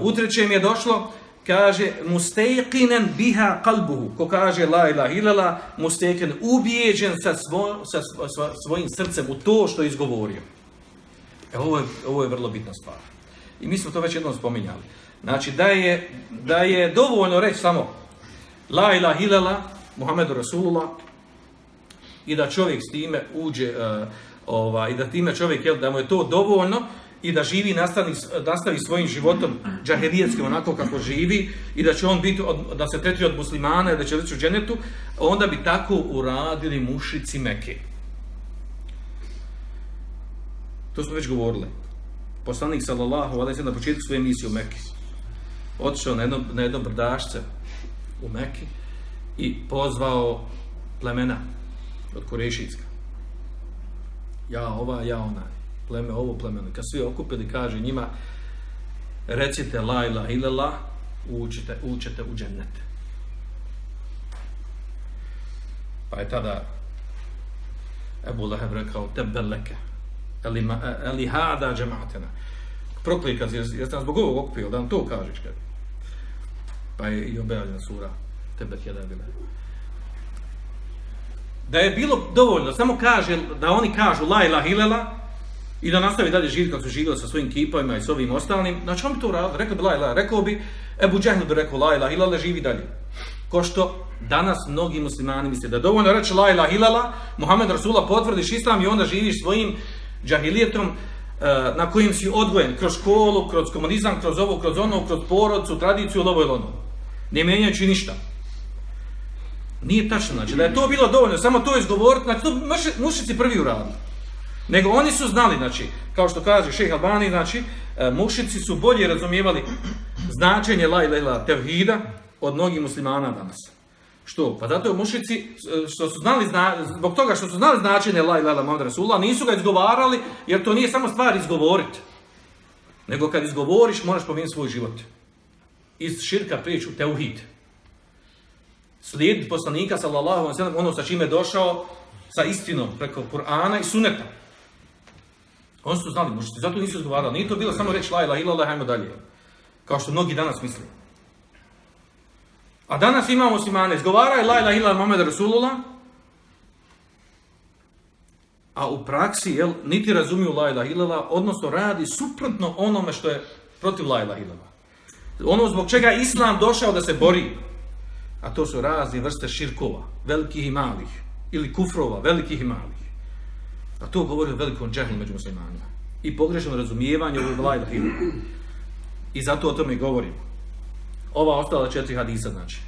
S1: u trećem je došlo, kaže mustaqinen biha qalbuhu ko kaže la ilaha illallah mustaqin ubijeđen sa, svo, sa svo, svojim srcem u to što je izgovorio e, ovo je ovo je vrlo bitna stvar i mi smo to već jednom spominjali znači da je da je dovoljno reći samo la ilaha illallah Muhammedu Rasulullah i da čovjek s time uđe uh, ovaj, i da time čovjek, jel, da mu je to dovoljno, i da živi nastavi, nastavi svojim životom džaherijetskim onako kako živi i da će on biti od, da se tretira od muslimana i da će reći u dženetu, onda bi tako uradili mušici Mekke. To smo već govorili. Poslanik sallallahu alejhi na početku svoje misije u Mekke. Otišao na jedno, na jedno brdašce u Mekke i pozvao plemena od Kurešijska. Ja ova, ja ona, pleme ovo pleme, ono. kad svi okupili, kaže njima, recite la ila ilela, učite, učite u džennet. Pa je tada Ebu Leheb rekao, tebe leke, eli, eli hada džematena. Proklika, jeste nas zbog ovog okupio, da nam to kažeš, kaže. Pa je i objavljena sura, tebe jedan bila. Da je bilo dovoljno, samo kaže, da oni kažu la ilaha ilala, i da nastavi dalje živjeti kako su živjeli sa svojim kipovima i s ovim ostalim, znači on bi to radio, rekao bi la ilaha, rekao bi, Ebu Džehl bi rekao la ilaha ilala, živi dalje. Ko što danas mnogi muslimani misle da je dovoljno reći la ilaha ilala, Muhammed Rasula potvrdiš islam i onda živiš svojim džahilijetom eh, na kojim si odgojen kroz školu, kroz komunizam, kroz ovo, kroz ono, kroz porodcu, tradiciju, lovo ili ono. Ne mijenjajući ništa. Nije tačno, znači da je to bilo dovoljno, samo to izgovoriti, znači to mušici prvi uradili. Nego oni su znali, znači, kao što kaže šejh Albani, znači, e, mušici su bolje razumijevali značenje la ilaha tevhida od mnogih muslimana danas. Što? Pa zato mušici, e, što su znali, zbog toga što su znali značenje la ilaha Muhammed Rasulullah, nisu ga izgovarali, jer to nije samo stvar izgovoriti. Nego kad izgovoriš, moraš pomijeniti svoj život. Iz širka priču, teuhid. Slijed poslanika, sallallahu alaihi wa sallam, ono sa čime je došao, sa istinom preko Kur'ana i suneta. Oni su znali možete, zato nisu izgovarali. Nije to bilo samo reći la ilaha illallah, hajmo dalje. Kao što mnogi danas misle. A danas imamo simane, izgovaraju la ilaha illallah Muhammed Rasulullah, a u praksi, jel, niti razumiju la ilaha illallah, odnosno radi suprotno onome što je protiv la ilaha illallah. Ono zbog čega Islam došao da se bori, a to su razne vrste širkova, velikih i malih, ili kufrova, velikih i malih. A to govori o velikom džahlu među muslimanima. I pogrešnom razumijevanju ovog vlajda. I zato o tome govorim. Ova ostala četiri hadisa, znači.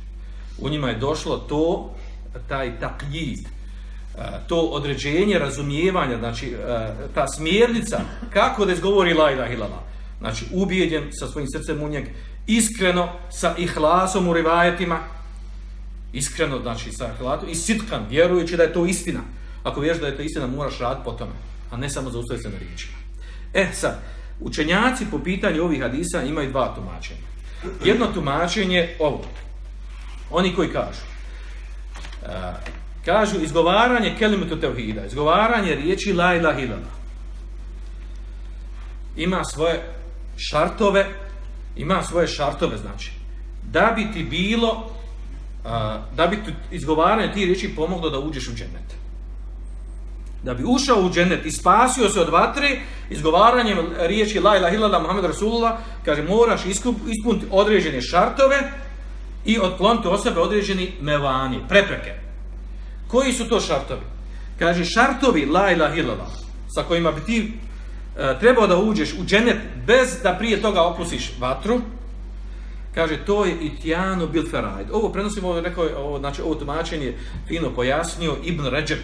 S1: U njima je došlo to, taj takljid, to određenje razumijevanja, znači ta smjernica kako da izgovori la ilaha illallah. Znači ubijeđen sa svojim srcem u njeg, iskreno sa ihlasom u rivajetima, iskreno znači sa ihlasom i sitkan, vjerujući da je to istina. Ako vjeriš da je to istina, moraš raditi po tome, a ne samo zaustaviti se na riječima. E sad, učenjaci po pitanju ovih hadisa imaju dva tumačenja. Jedno tumačenje ovo. Oni koji kažu, uh, kažu izgovaranje kelimetu tevhida, izgovaranje riječi la ilaha illallah. Ima svoje šartove, ima svoje šartove, znači, da bi ti bilo, da bi ti izgovaranje ti riječi pomoglo da uđeš u džennet da bi ušao u džennet i spasio se od vatre, izgovaranjem riječi la ilaha illallah Muhammed Rasulullah, kaže, moraš ispuniti određene šartove i otkloniti o sebe određeni mevani, prepreke. Koji su to šartovi? Kaže, šartovi la ilaha illallah, sa kojima bi ti E, trebao da uđeš u dženet bez da prije toga okusiš vatru, kaže, to je itjanu bil ferajd. Ovo prenosimo, ovo, rekao, ovo, znači, ovo tumačenje fino pojasnio Ibn Ređep,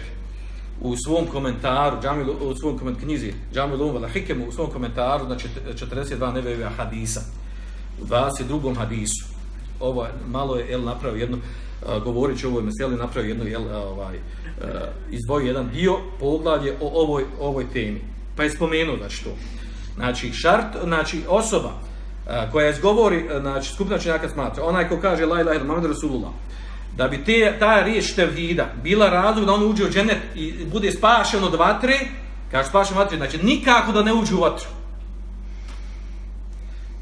S1: u svom komentaru, džamil, u svom koment, knjizi Džamil Umvala Hikemu, u svom komentaru, znači 42 nevevija hadisa, u 22. hadisu. Ovo malo je El napravio jednu e, govorit ću o ovoj meseli, napravio jednu, jel, ovaj, e, izdvojio jedan dio poglavlje o ovoj, ovoj temi. Pa je spomenuo, znači to. Znači, šart, znači osoba e, koja izgovori, e, znači skupina činjaka smatra, onaj ko kaže la ilaha illallah Rasulullah, da bi te, ta riječ tevhida bila razlog da on uđe u dženet i bude spašen od vatre, kaže spašen vatre, znači nikako da ne uđe u vatru.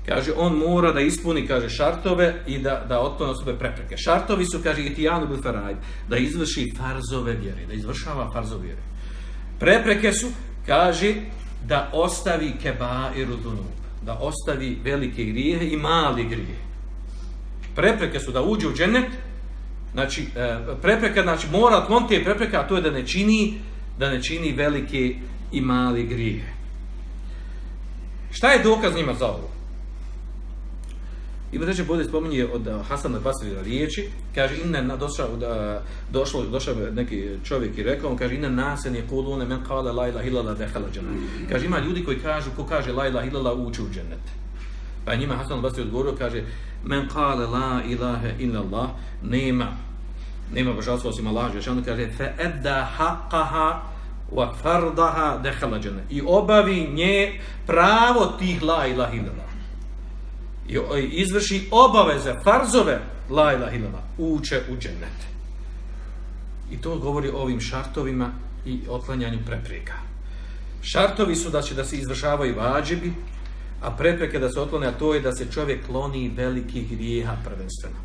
S1: Kaže, on mora da ispuni, kaže, šartove i da, da otklone osobe prepreke. Šartovi su, kaže, i tijanu bil farajd, da izvrši farzove vjere, da izvršava farzove vjere. Prepreke su, kaže, da ostavi keba i rudunub, da ostavi velike grijehe i mali grije. Prepreke su da uđe u dženet, znači, e, prepreka, znači, mora otkloniti te prepreka, a to je da ne čini, da ne čini velike i mali grije. Šta je dokaz njima za ovo? Ibn Ređe bude spominje od eh, Hasan al-Basri riječi, kaže inna na došao da došlo došao neki čovjek i rekao, kaže inna nasen je kulune men qala la ilaha illa Allah dakhala jannah. Kaže ima ljudi koji kažu ko kaže la ilaha illa Allah uči u džennet. Pa njima Hasan al-Basri odgovorio kaže men qala la ilaha illa Allah nema nema božanstva osim Allaha, znači on kaže fa adda haqqaha wa fardaha dakhala jannah. I obavi nje pravo tih la ilaha illa Allah i izvrši obaveze, farzove, la ilaha illallah, uče u džennet. I to govori o ovim šartovima i otklanjanju prepreka. Šartovi su da će da se izvršavaju vađibi, a prepreke da se otklone, a to je da se čovjek kloni velikih grijeha prvenstveno.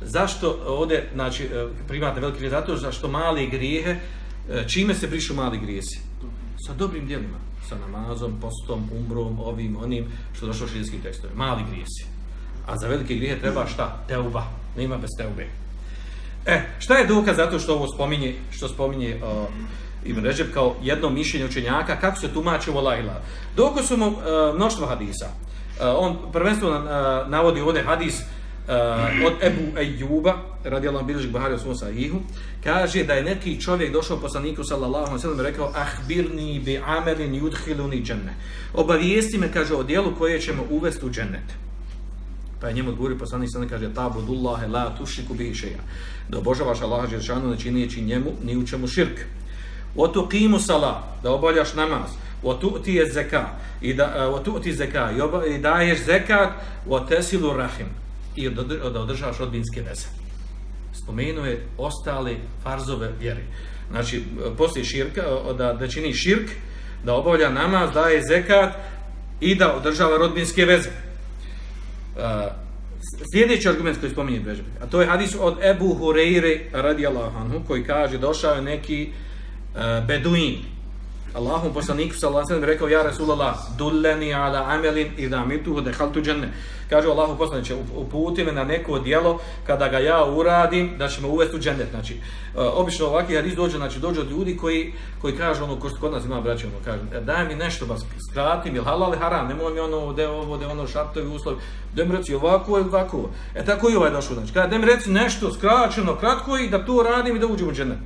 S1: Zašto ovdje, znači, e, primate veliki grijeh? Zato što mali grijehe, e, čime se brišu mali grijesi? Sa dobrim djelima sa namazom, postom, umrom, ovim, onim, što došlo širijski tekstovi. Mali grijesi. A za velike grije treba šta? Teuba. Nema bez teube. E, šta je dokaz zato što ovo spominje, što spominje uh, Ibn Ređeb kao jedno mišljenje učenjaka, kako se tumači ovo lajla? Dokaz su mu uh, mnoštvo hadisa. Uh, on prvenstveno uh, navodi ovdje hadis uh, uh, od Ebu Ejuba, radi Allah bilježi Buhari u svom sahihu, kaže da je neki čovjek došao poslaniku sallallahu alaihi sallam i rekao ahbirni bi amelin yudhiluni dženne. Obavijesti me, kaže, o dijelu koje ćemo uvesti u džennet. Pa je njemu odgovorio poslanik sallam kaže Tabudullahe la tušiku bi išeja. Da obožavaš Allaha Žešanu ne činijeći njemu ni u čemu širk. O tu sala, da obavljaš namaz. O ti je zeka, i da, o ti zeka, i, oba, i daješ zekat, otesilu rahim, i da održavaš rodbinske veze. Spomenuo je ostale farzove vjere. Znači, poslije širka, da, da čini širk, da obavlja namaz, daje zekat i da održava rodbinske veze. Uh, sljedeći argument koji spominje Brežbe, a to je hadis od Ebu Hureyre radijallahu anhu, koji kaže, došao je neki uh, beduin, Allahom poslaniku sallallahu alejhi ve sellem rekao ja Rasulullah dulleni ala amelin idha mitu dakhaltu janna. Kaže Allahu poslanice znači, uputi me na neko djelo kada ga ja uradim da ćemo uvesti u džennet. Znači e, obično ovaki hadis dođe znači dođe od ljudi koji koji kažu ono ko kod nas ima braća ono kaže daj mi nešto baš skratim mi halal haram nemoj mi ono de ovo de ono šartovi uslovi da mi reci ovako ili ovako. E tako i ovaj došao znači kada da mi reci nešto skraćeno kratko i da to radim i da uđem u džennet.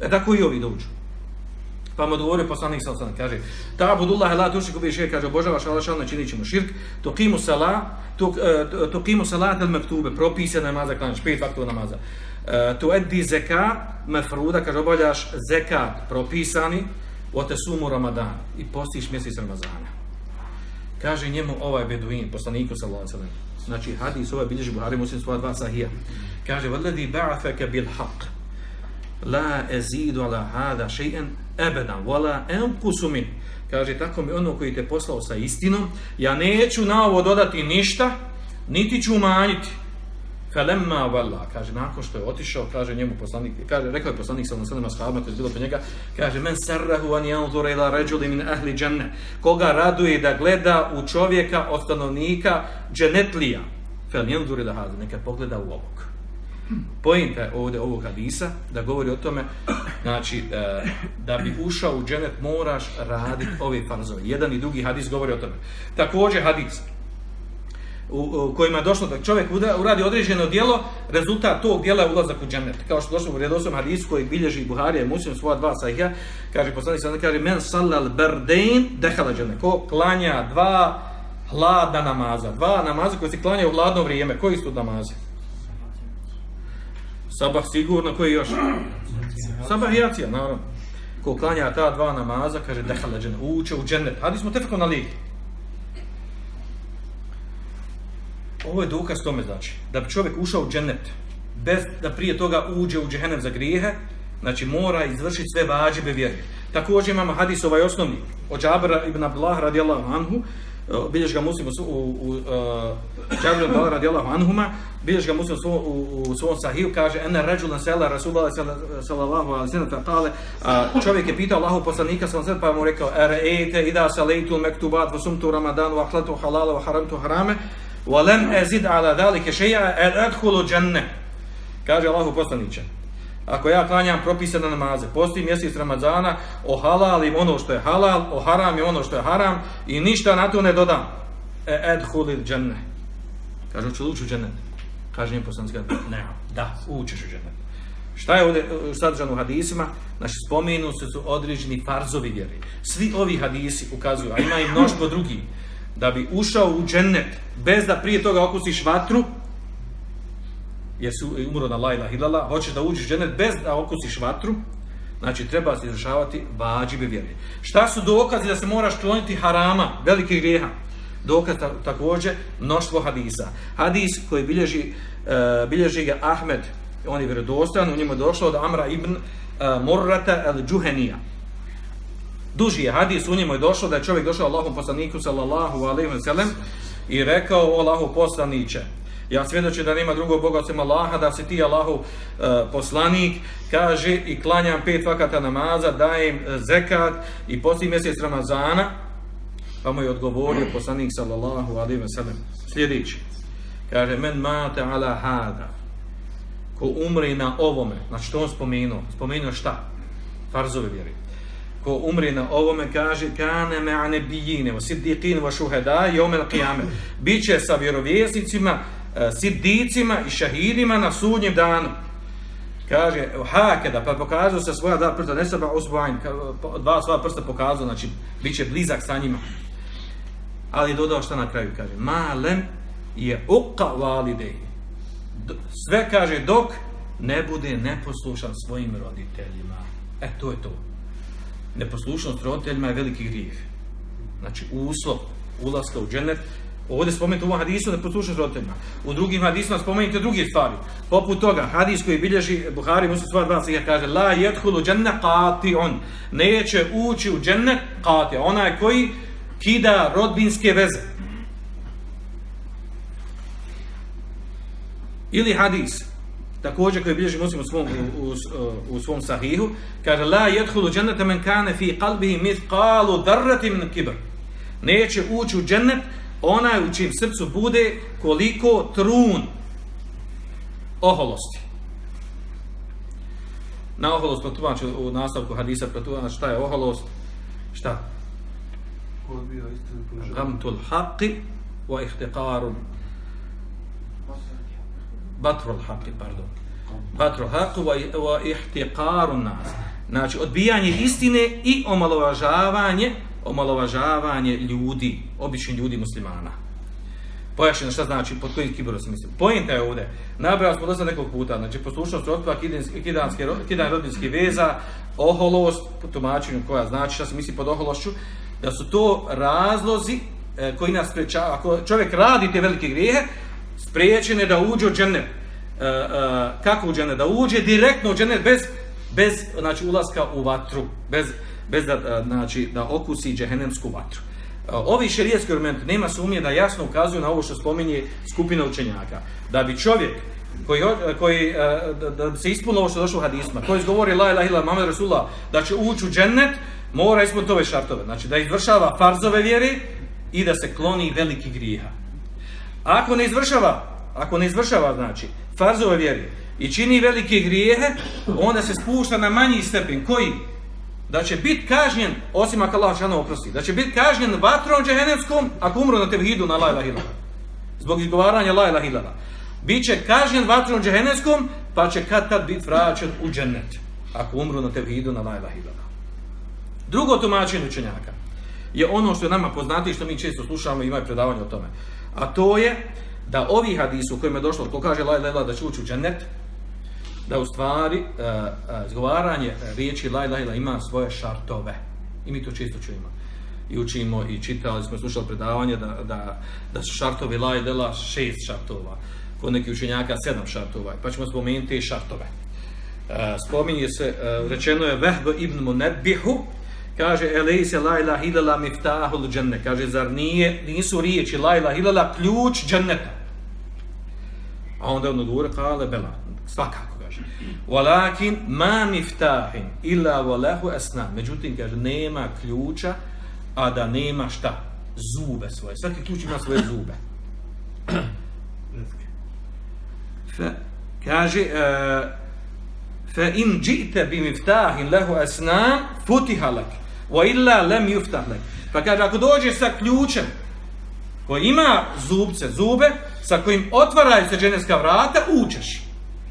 S1: E tako i ovi dođu. Pa mu odgovorio poslanik sa osam, kaže, ta abudullah la tušiku bi širk, kaže, obožavaš Allah šalno činit ćemo širk, to kimu sala, to, uh, to kimu salat al mektube, propise namaza, klanjaš, pet vaktova namaza. Uh, to eddi zeka, mefruda, kaže, obavljaš zekat propisani, o te sumu ramadan, i postiš mjesec ramazana. Kaže njemu ovaj beduin, poslaniku sa znači hadis ovaj bilježi Buhari muslim sva dva sahija. Kaže, valladi ba'afaka bil haq, la ezidu ala hada še'en ebedan, wala enkusu min. Kaže, tako mi ono koji te poslao sa istinom, ja neću na ovo dodati ništa, niti ću umanjiti. Felemma valla, kaže, nakon što je otišao, kaže njemu poslanik, kaže, rekao je poslanik sallam sallam ashabima, to je bilo po njega, kaže, men sarrahu an janzure ila ređuli min ahli džanne, koga raduje da gleda u čovjeka od stanovnika dženetlija, fel janzure ila hada, neka pogleda u ovog. Pojenta ovdje ovog hadisa da govori o tome, znači, e, da bi ušao u dženet moraš raditi ove farzove. Jedan i drugi hadis govori o tome. Također hadis u, u kojima je došlo da čovjek uradi određeno djelo, rezultat tog djela je ulazak u džennet. Kao što došlo u redosom hadisu koji bilježi Buharija i Muslim svoja dva sahija, kaže poslanik sada kaže men sallal berdein dehala džennet. Ko klanja dva hladna namaza. Dva namaza koji se klanja u hladno vrijeme. Koji su namazi? Sabah sigurno, koji još? Sabah i jacija, naravno. Ko klanja ta dva namaza, kaže dehala džene, uče u džennet. Hadis mu tefeko na lijek. Ovo je dokaz tome znači, da bi čovjek ušao u džennet, bez da prije toga uđe u džehennem za grijehe, znači mora izvršiti sve vađibe vjeri. Također imamo hadis ovaj osnovni, od Džabra ibn Abdullah radijallahu anhu, bilješ ga muslim u, u, u e, uh, Džabra ibn radijallahu anhuma, bilješ ga muslim u, u, u svom sahiju, kaže, ene ređulan sela Rasulullah sallallahu alaihi sallam, fa kale, čovjek je pitao Allahu poslanika sallallahu alaihi pa mu rekao, ere ejte, ida salaitu mektubat, vasumtu ramadan, wa ahlatu halala, vaharamtu harame, wa lem ezid ala dalike šeja er adhulu džanne. Kaže Allahu poslaniće. Ako ja klanjam propisane namaze, posti mjesec Ramazana, ohalalim ono što je halal, oharam je ono što je haram i ništa na to ne dodam. E Džennet. dženne. Kaže, hoću ući u džennet? Kaže njim poslaniće, ne, da, učiš u džennet. Šta je ovdje e, sadržano u hadisima? Znači, spomenu se su određeni farzovi vjeri. Svi ovi hadisi ukazuju, a ima i mnoštvo drugih, da bi ušao u džennet bez da prije toga okusiš vatru, jer si umro na lajla hilala, hoćeš da uđeš u džennet bez da okusiš vatru, znači treba se izrašavati vađibe vjere. Šta su dokazi da se moraš kloniti harama, velikih grijeha? Dokaz ta, također mnoštvo hadisa. Hadis koji bilježi, uh, bilježi ga Ahmed, on je vjerodostan, u njemu je došlo od Amra ibn uh, Murrata al-Džuhenija duži je hadis, u njemu je došlo da je čovjek došao Allahom poslaniku sallallahu alaihi wa sallam i rekao o Allahu poslaniće. Ja svjedočim da nema drugog Boga osim Allaha, da si ti Allahu e, poslanik, kaže i klanjam pet vakata namaza, dajem e, zekat i poslije mjesec Ramazana, pa mu je odgovorio poslanik sallallahu alaihi wa sellem Sljedeći, kaže, men mate ala hada, ko umri na ovome, znači što on spomenuo? Spomenuo šta? Farzove vjeri. ko umri na ovome kaže kane me ane o wa siddiqin wa shuhada yawm qiyame. biće sa vjerovjesnicima E, sidicima siddicima i šahidima na sudnjem danu kaže hakeda pa pokazao se svoja dva prsta ne seba usbain dva svoja prsta pokazao znači biće blizak sa njima ali dodao šta na kraju kaže malem je uka validej. sve kaže dok ne bude neposlušan svojim roditeljima e to je to neposlušnost roditeljima je veliki grijeh. Znači, uslov ulaska u dženet ovdje spomenuti u ovom hadisu poslušaš roditeljima. U drugim hadisima spomenite druge stvari. Poput toga, hadis koji bilježi Buhari, muslim sva dva se kaže, la jedhulu dženne qati'un. Neće ući u džennet qati'un. Onaj koji kida rodbinske veze. Ili hadis, također koji bilježi muslim u svom, u, u, u svom sahihu, kaže la yadkhulu jannata man kana fi qalbihi mithqalu dharratin min kibr. Neće ući u džennet onaj u čim srcu bude koliko trun oholosti. Na oholost protumači u nastavku hadisa protumači šta je oholost? Šta? Gamtul haqi wa ihtiqarun batrul haqi, pardon. Batrul haqi wa, wa ihtiqarun nas. Znači, odbijanje istine i omalovažavanje, omalovažavanje ljudi, običnih ljudi muslimana. Pojašnjeno šta znači, pod kojim kiburom se mislim. Pojenta je ovdje, nabrao smo dosta nekog puta, znači poslušnost rodstva, kidanske, kidan rodinske veza, oholost, po tumačenju koja znači, šta se misli pod ohološću, da su to razlozi e, koji nas sprečava, ako čovjek radi te velike grijehe, spriječene da uđe u džennet. E, e, kako u džennet? Da uđe direktno u džennet bez, bez znači, ulaska u vatru, bez, bez da, znači, da okusi džehennemsku vatru. Ovi šerijetski argumenti nema sumnje da jasno ukazuju na ovo što spominje skupina učenjaka. Da bi čovjek koji, koji da, da se ispunilo ovo što došlo u hadisma, koji izgovori la ilaha ila Muhammed Rasulullah, da će ući u džennet, mora ispuniti ove šartove. Znači da izvršava farzove vjeri i da se kloni veliki griha. Ako ne izvršava, ako ne izvršava, znači, farzove vjeri i čini velike grijehe, onda se spušta na manji stepen. Koji? Da će biti kažnjen, osim ako Allah šano oprosti, da će biti kažnjen vatrom džehenevskom ako umru na tevhidu na lajla hilala. Zbog izgovaranja lajla hilala. Biće kažnjen vatrom džehenevskom, pa će kad tad biti vraćen u džennet. Ako umru na tevhidu na lajla hilala. Drugo tumačenje učenjaka je ono što je nama poznati što mi često slušamo i imaju predavanje o tome. A to je da ovi hadisi u kojima je došlo, ko kaže la ilaha da će ući u džennet, da u stvari uh, izgovaranje riječi la ilaha ila ima svoje šartove. I mi to često čujemo. I učimo i čitali smo, slušali predavanje da, da, da su šartovi la ilaha šest šartova. Kod nekih učenjaka sedam šartova. Pa ćemo spomenuti šartove. Uh, spominje se, rečeno je Vehbo ibn Munebihu, kaže elejse la ilaha ilala miftahul dženne kaže zar nije nisu riječi la ilaha ilala ključ dženneta a onda on odgovore kale bela svakako kaže. Walakin ma miftahin illa walahu asna međutim kaže nema ključa a da nema šta? Zube svoje. Svaki ključ ima svoje zube. Fe, kaže e, uh, fa in ji'ta bi miftahin lahu asna futiha lak. Wa illa lam yuftah lak. Pa kaže ako dođeš sa ključem koji ima zubce, zube sa kojim otvaraju se dženevska vrata, učeš.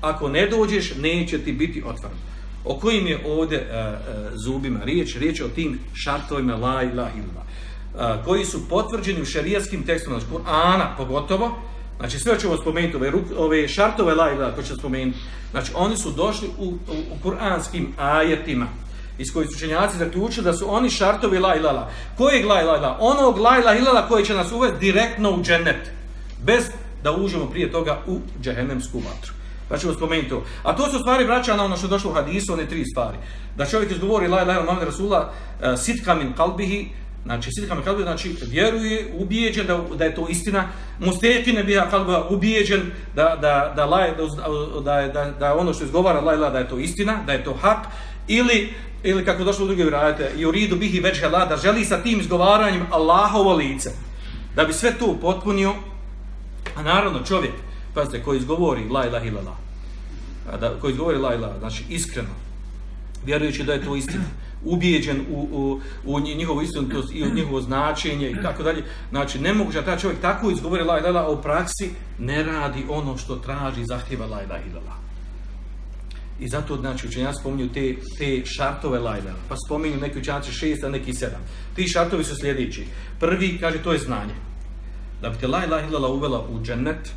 S1: Ako ne dođeš, neće ti biti otvoren. O kojim je ovdje e, e zubima riječ? Riječ o tim šartovima la ilaha illa. E, koji su potvrđeni u šerijskim tekstom, znači Kur'ana pogotovo, znači sve ćemo spomenuti, ove, ove šartove la ilaha koje ćemo spomenuti, znači oni su došli u, u, u kur'anskim ajetima, iz kojih su učenjaci zaključili da su oni šartovi la ilala. Kojeg la ilala? Onog la ilala koji će nas uvesti direktno u džennet. Bez da uđemo prije toga u džehennemsku vatru. Pa ćemo spomenuti to. A to su stvari vraća na ono što je došlo u hadisu, one tri stvari. Da čovjek izgovori la ilaha illallah Rasula uh, e, sitka min kalbihi, znači sitka min kalbihi, znači vjeruje, ubijeđen da, da je to istina. Mustekine biha kalba ubijeđen da, da, da, la, da, da, da, da, ono što izgovara la ilaha da je to istina, da je to hak. Ili ili kako došlo u druge vrajate, i u ridu bihi već da želi sa tim izgovaranjem Allahovo lice, da bi sve to potpunio, a naravno čovjek, pazite, ko izgovori la ilaha illallah, da, ko izgovori la ilaha, znači iskreno, vjerujući da je to istina, ubijeđen u, u, u njihovu istinitost i u njihovo značenje i tako dalje. Znači, ne mogu da ta čovjek tako izgovori la ilaha, a u praksi ne radi ono što traži i zahtjeva la ilaha illallah. I zato, znači, učenjaci spominju te, te šartove lajda. Pa spominju neki učenjaci šest, a neki sedam. Ti šartovi su sljedeći. Prvi, kaže, to je znanje. Da bi te la ilaha uvela u džennet,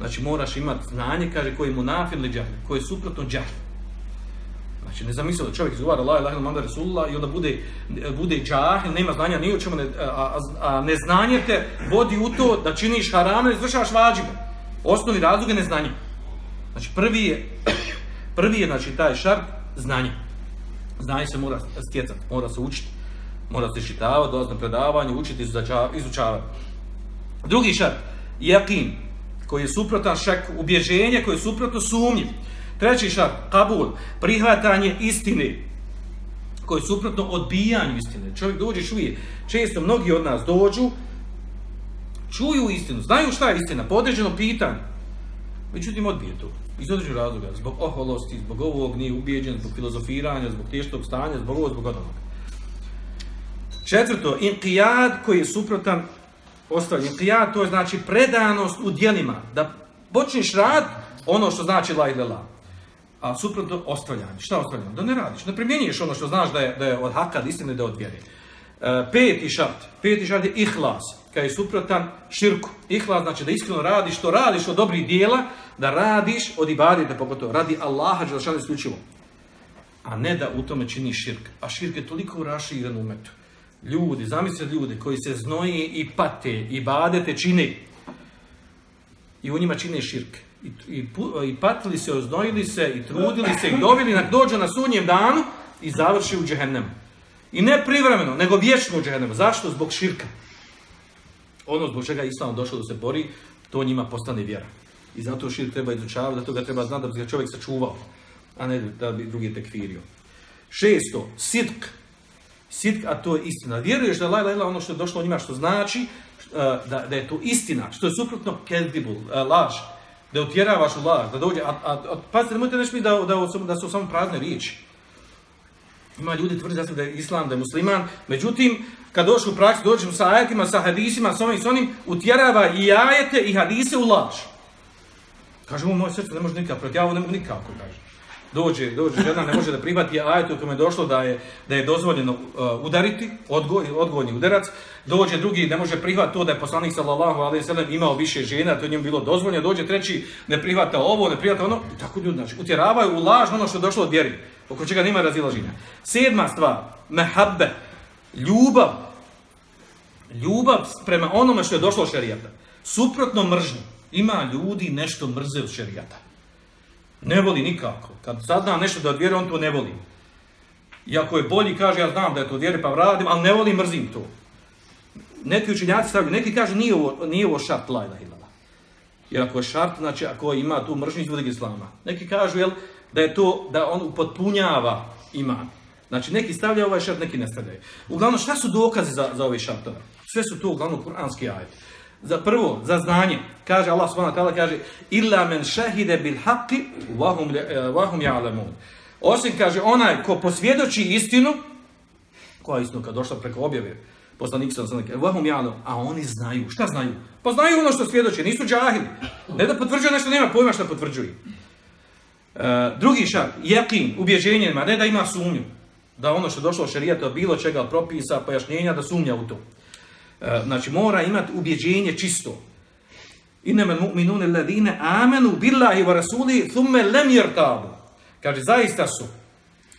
S1: znači moraš imati znanje, kaže, koji mu nafil li džahil, koji je suprotno džahil. Znači, ne zamislio da čovjek izgovara la ilaha illallah Rasulullah i onda bude, bude džahil, nema znanja ni o čemu, ne, a, a, a neznanje te vodi u to da činiš haram i izvršavaš vađive. Osnovni razlog je neznanje. Znači, prvi je Prvi je, znači, taj šart, znanje. Znanje se mora stjecati, mora se učiti. Mora se šitavati, dolaziti na predavanje, učiti, izučavati. Drugi šart, jakin, koji je suprotan šeku, ubježenje koje je suprotno sumnji. Treći šart, kabul, prihvatanje istine, koji je suprotno odbijanju istine. Čovjek dođe, čuje, često mnogi od nas dođu, čuju istinu, znaju šta je istina, po određenom pitanju, međutim odbije to iz određenog razloga, zbog oholosti, zbog ovog nije ubijeđen, zbog filozofiranja, zbog tještog stanja, zbog ovog, zbog onog. Četvrto, inqijad koji je suprotan ostavljen. Qiyad to je znači predanost u dijelima, da počneš rad ono što znači la ilaha. A suprotno ostavljanje. Šta ostavljanje? Da ne radiš, da primjenjuješ ono što znaš da je, da je od haka, da istine, da je od vjere. E, peti šart, peti šart je ihlas, kada je suprotan širku. Ihlas znači da iskreno radiš što radiš od dobrih dijela, da radiš od ibadite pogotovo, radi Allaha Đelšan isključivo. A ne da u tome čini širk. A širk je toliko raširen u metu. Ljudi, zamislite ljudi koji se znoje i pate, i badete čine. I u njima čine širk. I, i, i patili se, oznojili se, i trudili se, i dovili, na, dođe na sunnjem danu i završi u džehennemu. I ne privremeno, nego vječno u džehennemu. Zašto? Zbog širka. Ono zbog čega Islam došao da se bori, to njima postane vjera. I zato širk treba izučavati, zato ga treba znati da bi ga čovjek sačuvao, a ne da bi drugi tekfirio. Šesto, sidk. Sidk, a to je istina. Vjeruješ da la ila ono što je došlo njima što znači uh, da, da je to istina, što je suprotno kedibul, uh, laž, da utjeravaš u laž, da dođe, a, a, a pazite, nemojte reći mi da, da, da, da su samo prazne riječi. Ima ljudi tvrdi da, da je islam, da je musliman, međutim, kad došli u praksi, dođemo sa ajetima, sa hadisima, sa ovim, sa onim, utjerava i ajete i hadise u laž. Kaže mu, moj srce ne može nikako, proti ja ovo ne mogu nikako, kaže dođe, dođe žena, ne može da prihvati ajet u kojem je došlo da je, da je dozvoljeno uh, udariti, odgo, odgojni udarac, dođe drugi, ne može prihvatiti to da je poslanik sallallahu alaihi sallam imao više žena, to je njemu bilo dozvoljeno, dođe treći, ne prihvata ovo, ne prihvata ono, i tako ljudi, znači, utjeravaju u laž ono što je došlo od vjeri, oko čega nima razilaženja. Sedma stvar, mehabbe, ljubav, ljubav prema onome što je došlo od šerijata, suprotno mržnju, ima ljudi nešto mrze od šerijata. Ne voli nikako. Kad sadna nešto da odvjeri, on to ne voli. Iako je bolji, kaže, ja znam da je to odvjeri, pa radim, ali ne volim, mrzim to. Neki učinjaci stavljaju, neki kaže, nije ovo, nije ovo šart lajla hilala. Jer ako je šart, znači, ako ima tu mržnju iz islama. Neki kažu, jel, da je to, da on upotpunjava iman. Znači, neki stavljaju ovaj šart, neki ne stavljaju. Uglavnom, šta su dokaze za, za ove šartove? Sve su to uglavnom kuranski ajeti. Za prvo, za znanje. Kaže Allah subhanahu wa ta'ala, kaže illa men shahide bil haqqi wa hum eh, wa hum ya'lamun. Osim kaže onaj ko posvjedoči istinu, koja istinu kad došla preko objave, poslanik sam sam wa hum ya'lam, a oni znaju. Šta znaju? Pa znaju ono što svjedoče nisu džahili. Ne da potvrđuju nešto, nema pojma što potvrđuju. Uh, drugi šart, jekin, ubježenje, ne da ima sumnju. Da ono što došlo od šerijata, bilo čega propisa, pojašnjenja, da sumnja u to. E, znači mora imati ubjeđenje čisto. Innamal mu'minuna alladhina amanu billahi wa rasuli thumma lam yartabu. Kaže zaista su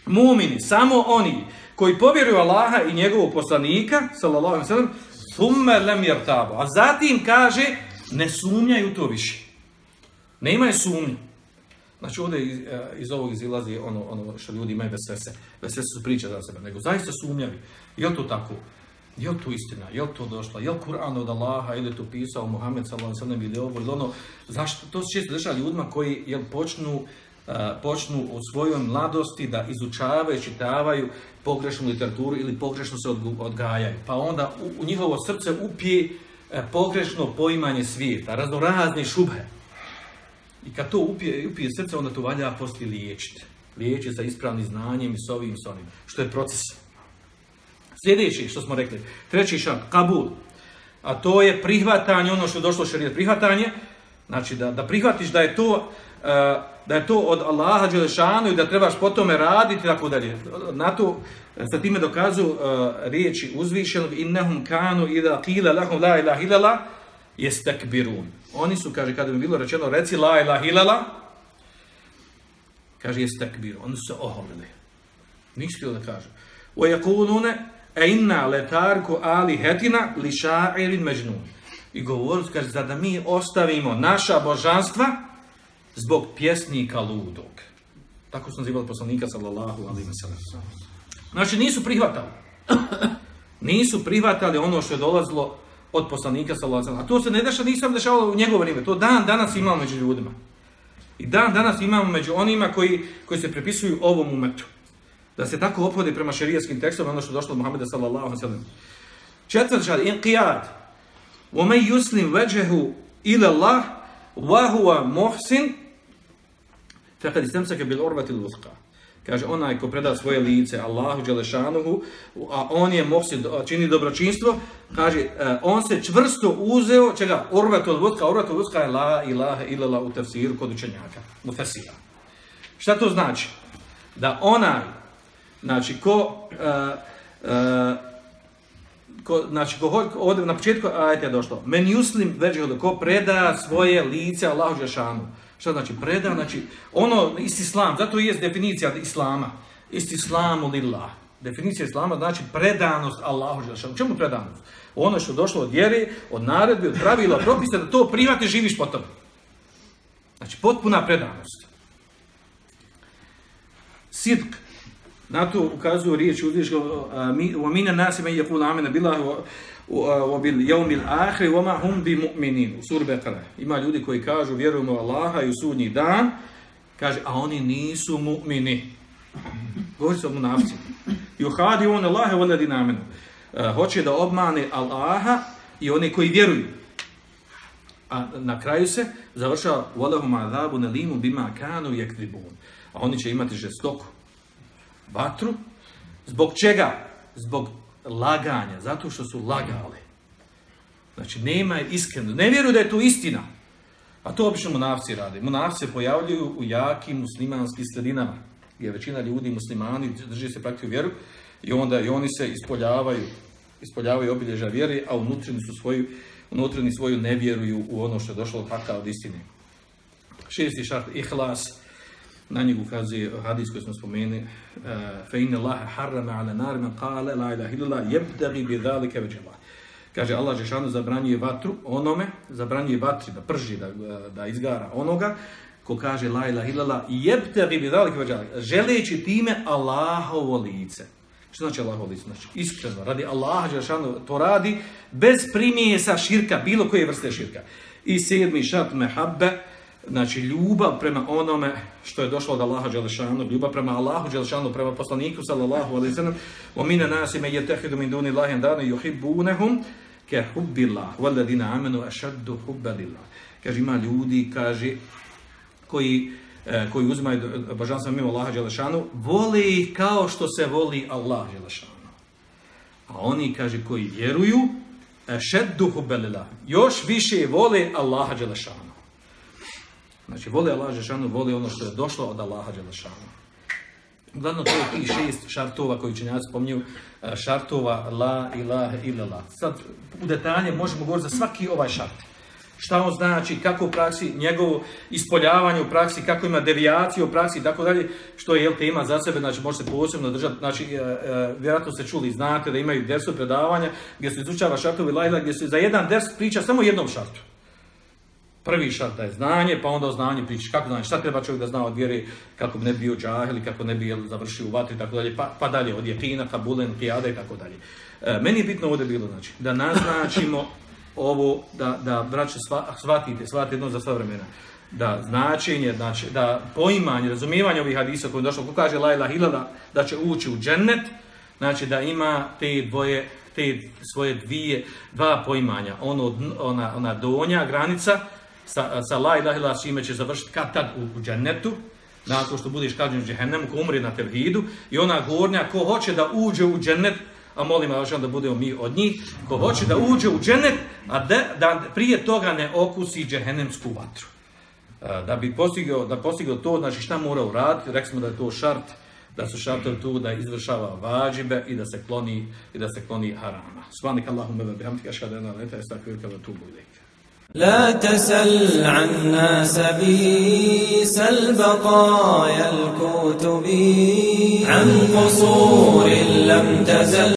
S1: mu'mini samo oni koji povjeruju Allaha i njegovog poslanika sallallahu alejhi ve sellem thumma lam yartabu. A zatim kaže ne sumnjaju to više. Ne imaju sumnje. Znači ovdje iz, e, iz ovog izilazi ono, ono što ljudi imaju vesese. Vesese su priča za sebe. Nego zaista sumnjavi. Je to tako? Je li to istina? Je li to došla? Je li Kur'an od Allaha ili to pisao Muhammed sallallahu alejhi ve sellem ili ovo ili ono? Zašto to se često dešava ljudima koji jel počnu uh, počnu u svojoj mladosti da izučavaju, čitavaju pogrešnu literaturu ili pogrešno se odgajaju. Pa onda u, u njihovo srce upije uh, pogrešno poimanje svijeta, raznorazne šubhe. I kad to upije, upije srce, onda to valja poslije liječiti. Liječi sa ispravnim znanjem i s ovim s onim. Što je proces. Sljedeći, što smo rekli, treći šart, kabul. A to je prihvatanje, ono što je došlo šarijet, prihvatanje, znači da, da prihvatiš da je to e, da je to od Allaha Đelešanu i da trebaš po tome raditi, tako dalje. Na to e, sa time dokazu uh, e, riječi uzvišenog innehum kanu ida qila lahum la ilaha illallah yastakbirun. Oni su, kaže, kada bi bilo rečeno, reci la ilaha illallah, kaže, yastakbirun. Oni su se oholili. Nisu da kažu. Wa yaquluna e inna letarku ali hetina li ša'irin međnun. I govorit, kaže, da mi ostavimo naša božanstva zbog pjesnika ludog. Tako su nazivali poslanika, sallallahu alaihi wa sallam. Znači, nisu prihvatali. <coughs> nisu prihvatali ono što je dolazilo od poslanika, sallallahu alaihi wa sallam. A to se ne deša, nisam dešavalo u njegovo vrijeme. To dan danas imamo među ljudima. I dan danas imamo među onima koji, koji se prepisuju ovom umetu da se tako ophodi prema šerijskim tekstom ono što je došlo od Muhameda sallallahu alejhi ve sellem. Četvrti šal inqiyad. Wa may yuslim wajhahu ila Allah wa huwa muhsin istamsaka bil urwati al-wuthqa. Kaže onaj ko preda svoje lice Allahu Đelešanuhu, a on je mohsin, čini dobročinstvo, kaže e, on se čvrsto uzeo čega urwatul wuthqa, urwatul wuthqa je la ilaha illa Allah u tefsiru kod učenjaka, mufessira. Šta to znači? Da onaj Znači, ko, uh, uh, ko, znači, ko, ovdje na početku, ajte je došlo, men yuslim veđehoda, ko preda svoje lice Allahu Žešanu. Šta znači preda? Znači, ono, isti islam, zato je definicija islama. Isti islamu lillah. Definicija islama znači predanost Allahu Žešanu. Čemu predanost? Ono što došlo od vjere, od naredbe, od pravila, od propisa, da to primate, živiš po tome. Znači, potpuna predanost. Sidk, Na to ukazuju riječ uzviška wa mina nasi man yaqulu amana billahi wa bil yawmil akhir wa ma hum bi Bekara. Ima ljudi koji kažu vjerujemo Allaha i u sudnji dan, kaže a oni nisu mu'mini. Govori se o munafici. Yuhadiun Allaha wal ladina amanu. E, hoće da obmane Allaha i one koji vjeruju. A na kraju se završava walahum adhabun نَلِيمُ bima kanu يَكْذِبُونَ A oni će imati žestoku vatru. Zbog čega? Zbog laganja, zato što su lagali. Znači, nema iskreno. Ne vjeruju da je to istina. A to obično munafci rade. Munafci se pojavljuju u jakim muslimanskim sredinama, gdje većina ljudi muslimani drži se praktiku vjeru i onda i oni se ispoljavaju, ispoljavaju obilježa vjere, a unutrini su svoju, unutreni svoju ne vjeruju u ono što je došlo od haka od istine. Šesti šart, ihlas, na njegu ukazuje hadis koji smo spomenuli, eh, fe inne Allaha harrama ala nar man qala la ilaha illallah, yabtaghi bi dhalike veđela. Kaže, Allah Žešanu zabranjuje vatru onome, zabranjuje vatri da prži, da, eh, da izgara onoga, ko kaže la ilaha illallah, yabtaghi bi zalika wajha želeći time Allahovo lice. Što znači Allahovo lice? Znači, iskreno, radi Allaha Žešanu, to radi bez primijesa širka, bilo koje vrste širka. I sedmi šat mehabbe, znači ljubav prema onome što je došlo od Allaha dželešanu, ljubav prema Allahu dželešanu, prema poslaniku sallallahu alejhi ve sellem, wa min nasi man yattakhidhu min duni Allahi andana yuhibbunahum ka hubbillah wal ladina amanu ashaddu hubban lillah. Kaže ima ljudi, kaže koji e, koji uzimaju božanstvo mimo Allaha dželešanu, voli ih kao što se voli Allah dželešanu. A oni kaže koji vjeruju, ashaddu hubban lillah. Još više vole Allaha dželešanu. Znači, voli Allah Žešanu, voli ono što je došlo od Allaha Žešanu. Uglavnom, to je tih šest šartova koji činjaci spominju, e, šartova la ilaha illallah. Sad u detalje možemo govoriti za svaki ovaj šart. Šta on znači, kako u praksi, njegovo ispoljavanje u praksi, kako ima devijacije u praksi i tako dalje, što je jel, tema za sebe, znači može se posebno držati, znači e, e, vjerojatno ste čuli, znate da imaju dersu predavanja gdje se izučava šartovi la gdje se za jedan ders priča samo jednom šartu. Prvi šart da je znanje, pa onda o znanje pričaš. Kako znanje? Šta treba čovjek da zna od vjere kako bi ne bio džahil, kako ne bi jel, završio u vatri, tako dalje, pa, pa dalje, od jetina, kabulen, kijada i tako dalje. E, meni je bitno ovdje bilo, znači, da naznačimo <laughs> ovo, da, da braće, shvatite, shvatite jedno za sva vremena, da značenje, znači, da poimanje, razumijevanje ovih hadisa koji je došlo, ko kaže la ilaha da će ući u džennet, znači da ima te dvoje, te svoje dvije, dva poimanja, ono, ona, ona donja granica, sa, sa la ilaha ila čime će završiti kad tad u, u džennetu, nakon što budeš kažen u džehennemu, ko umri na tevhidu, i ona gornja, ko hoće da uđe u džennet, a molim Allah da budemo mi od njih, ko hoće da uđe u džennet, a da, da prije toga ne okusi džehennemsku vatru. E, da bi postigao, da postigao to, znači šta mora uraditi, rekli smo da je to šart, da su šartovi tu da izvršava vađibe i da se kloni i da se kloni harama. Subhanak Allahumma wa bihamdika ashhadu an la ilaha illa anta astaghfiruka wa atubu ilayk.
S2: لا تسل عنا سبي سل بقايا الكتب عن قصور لم تزل.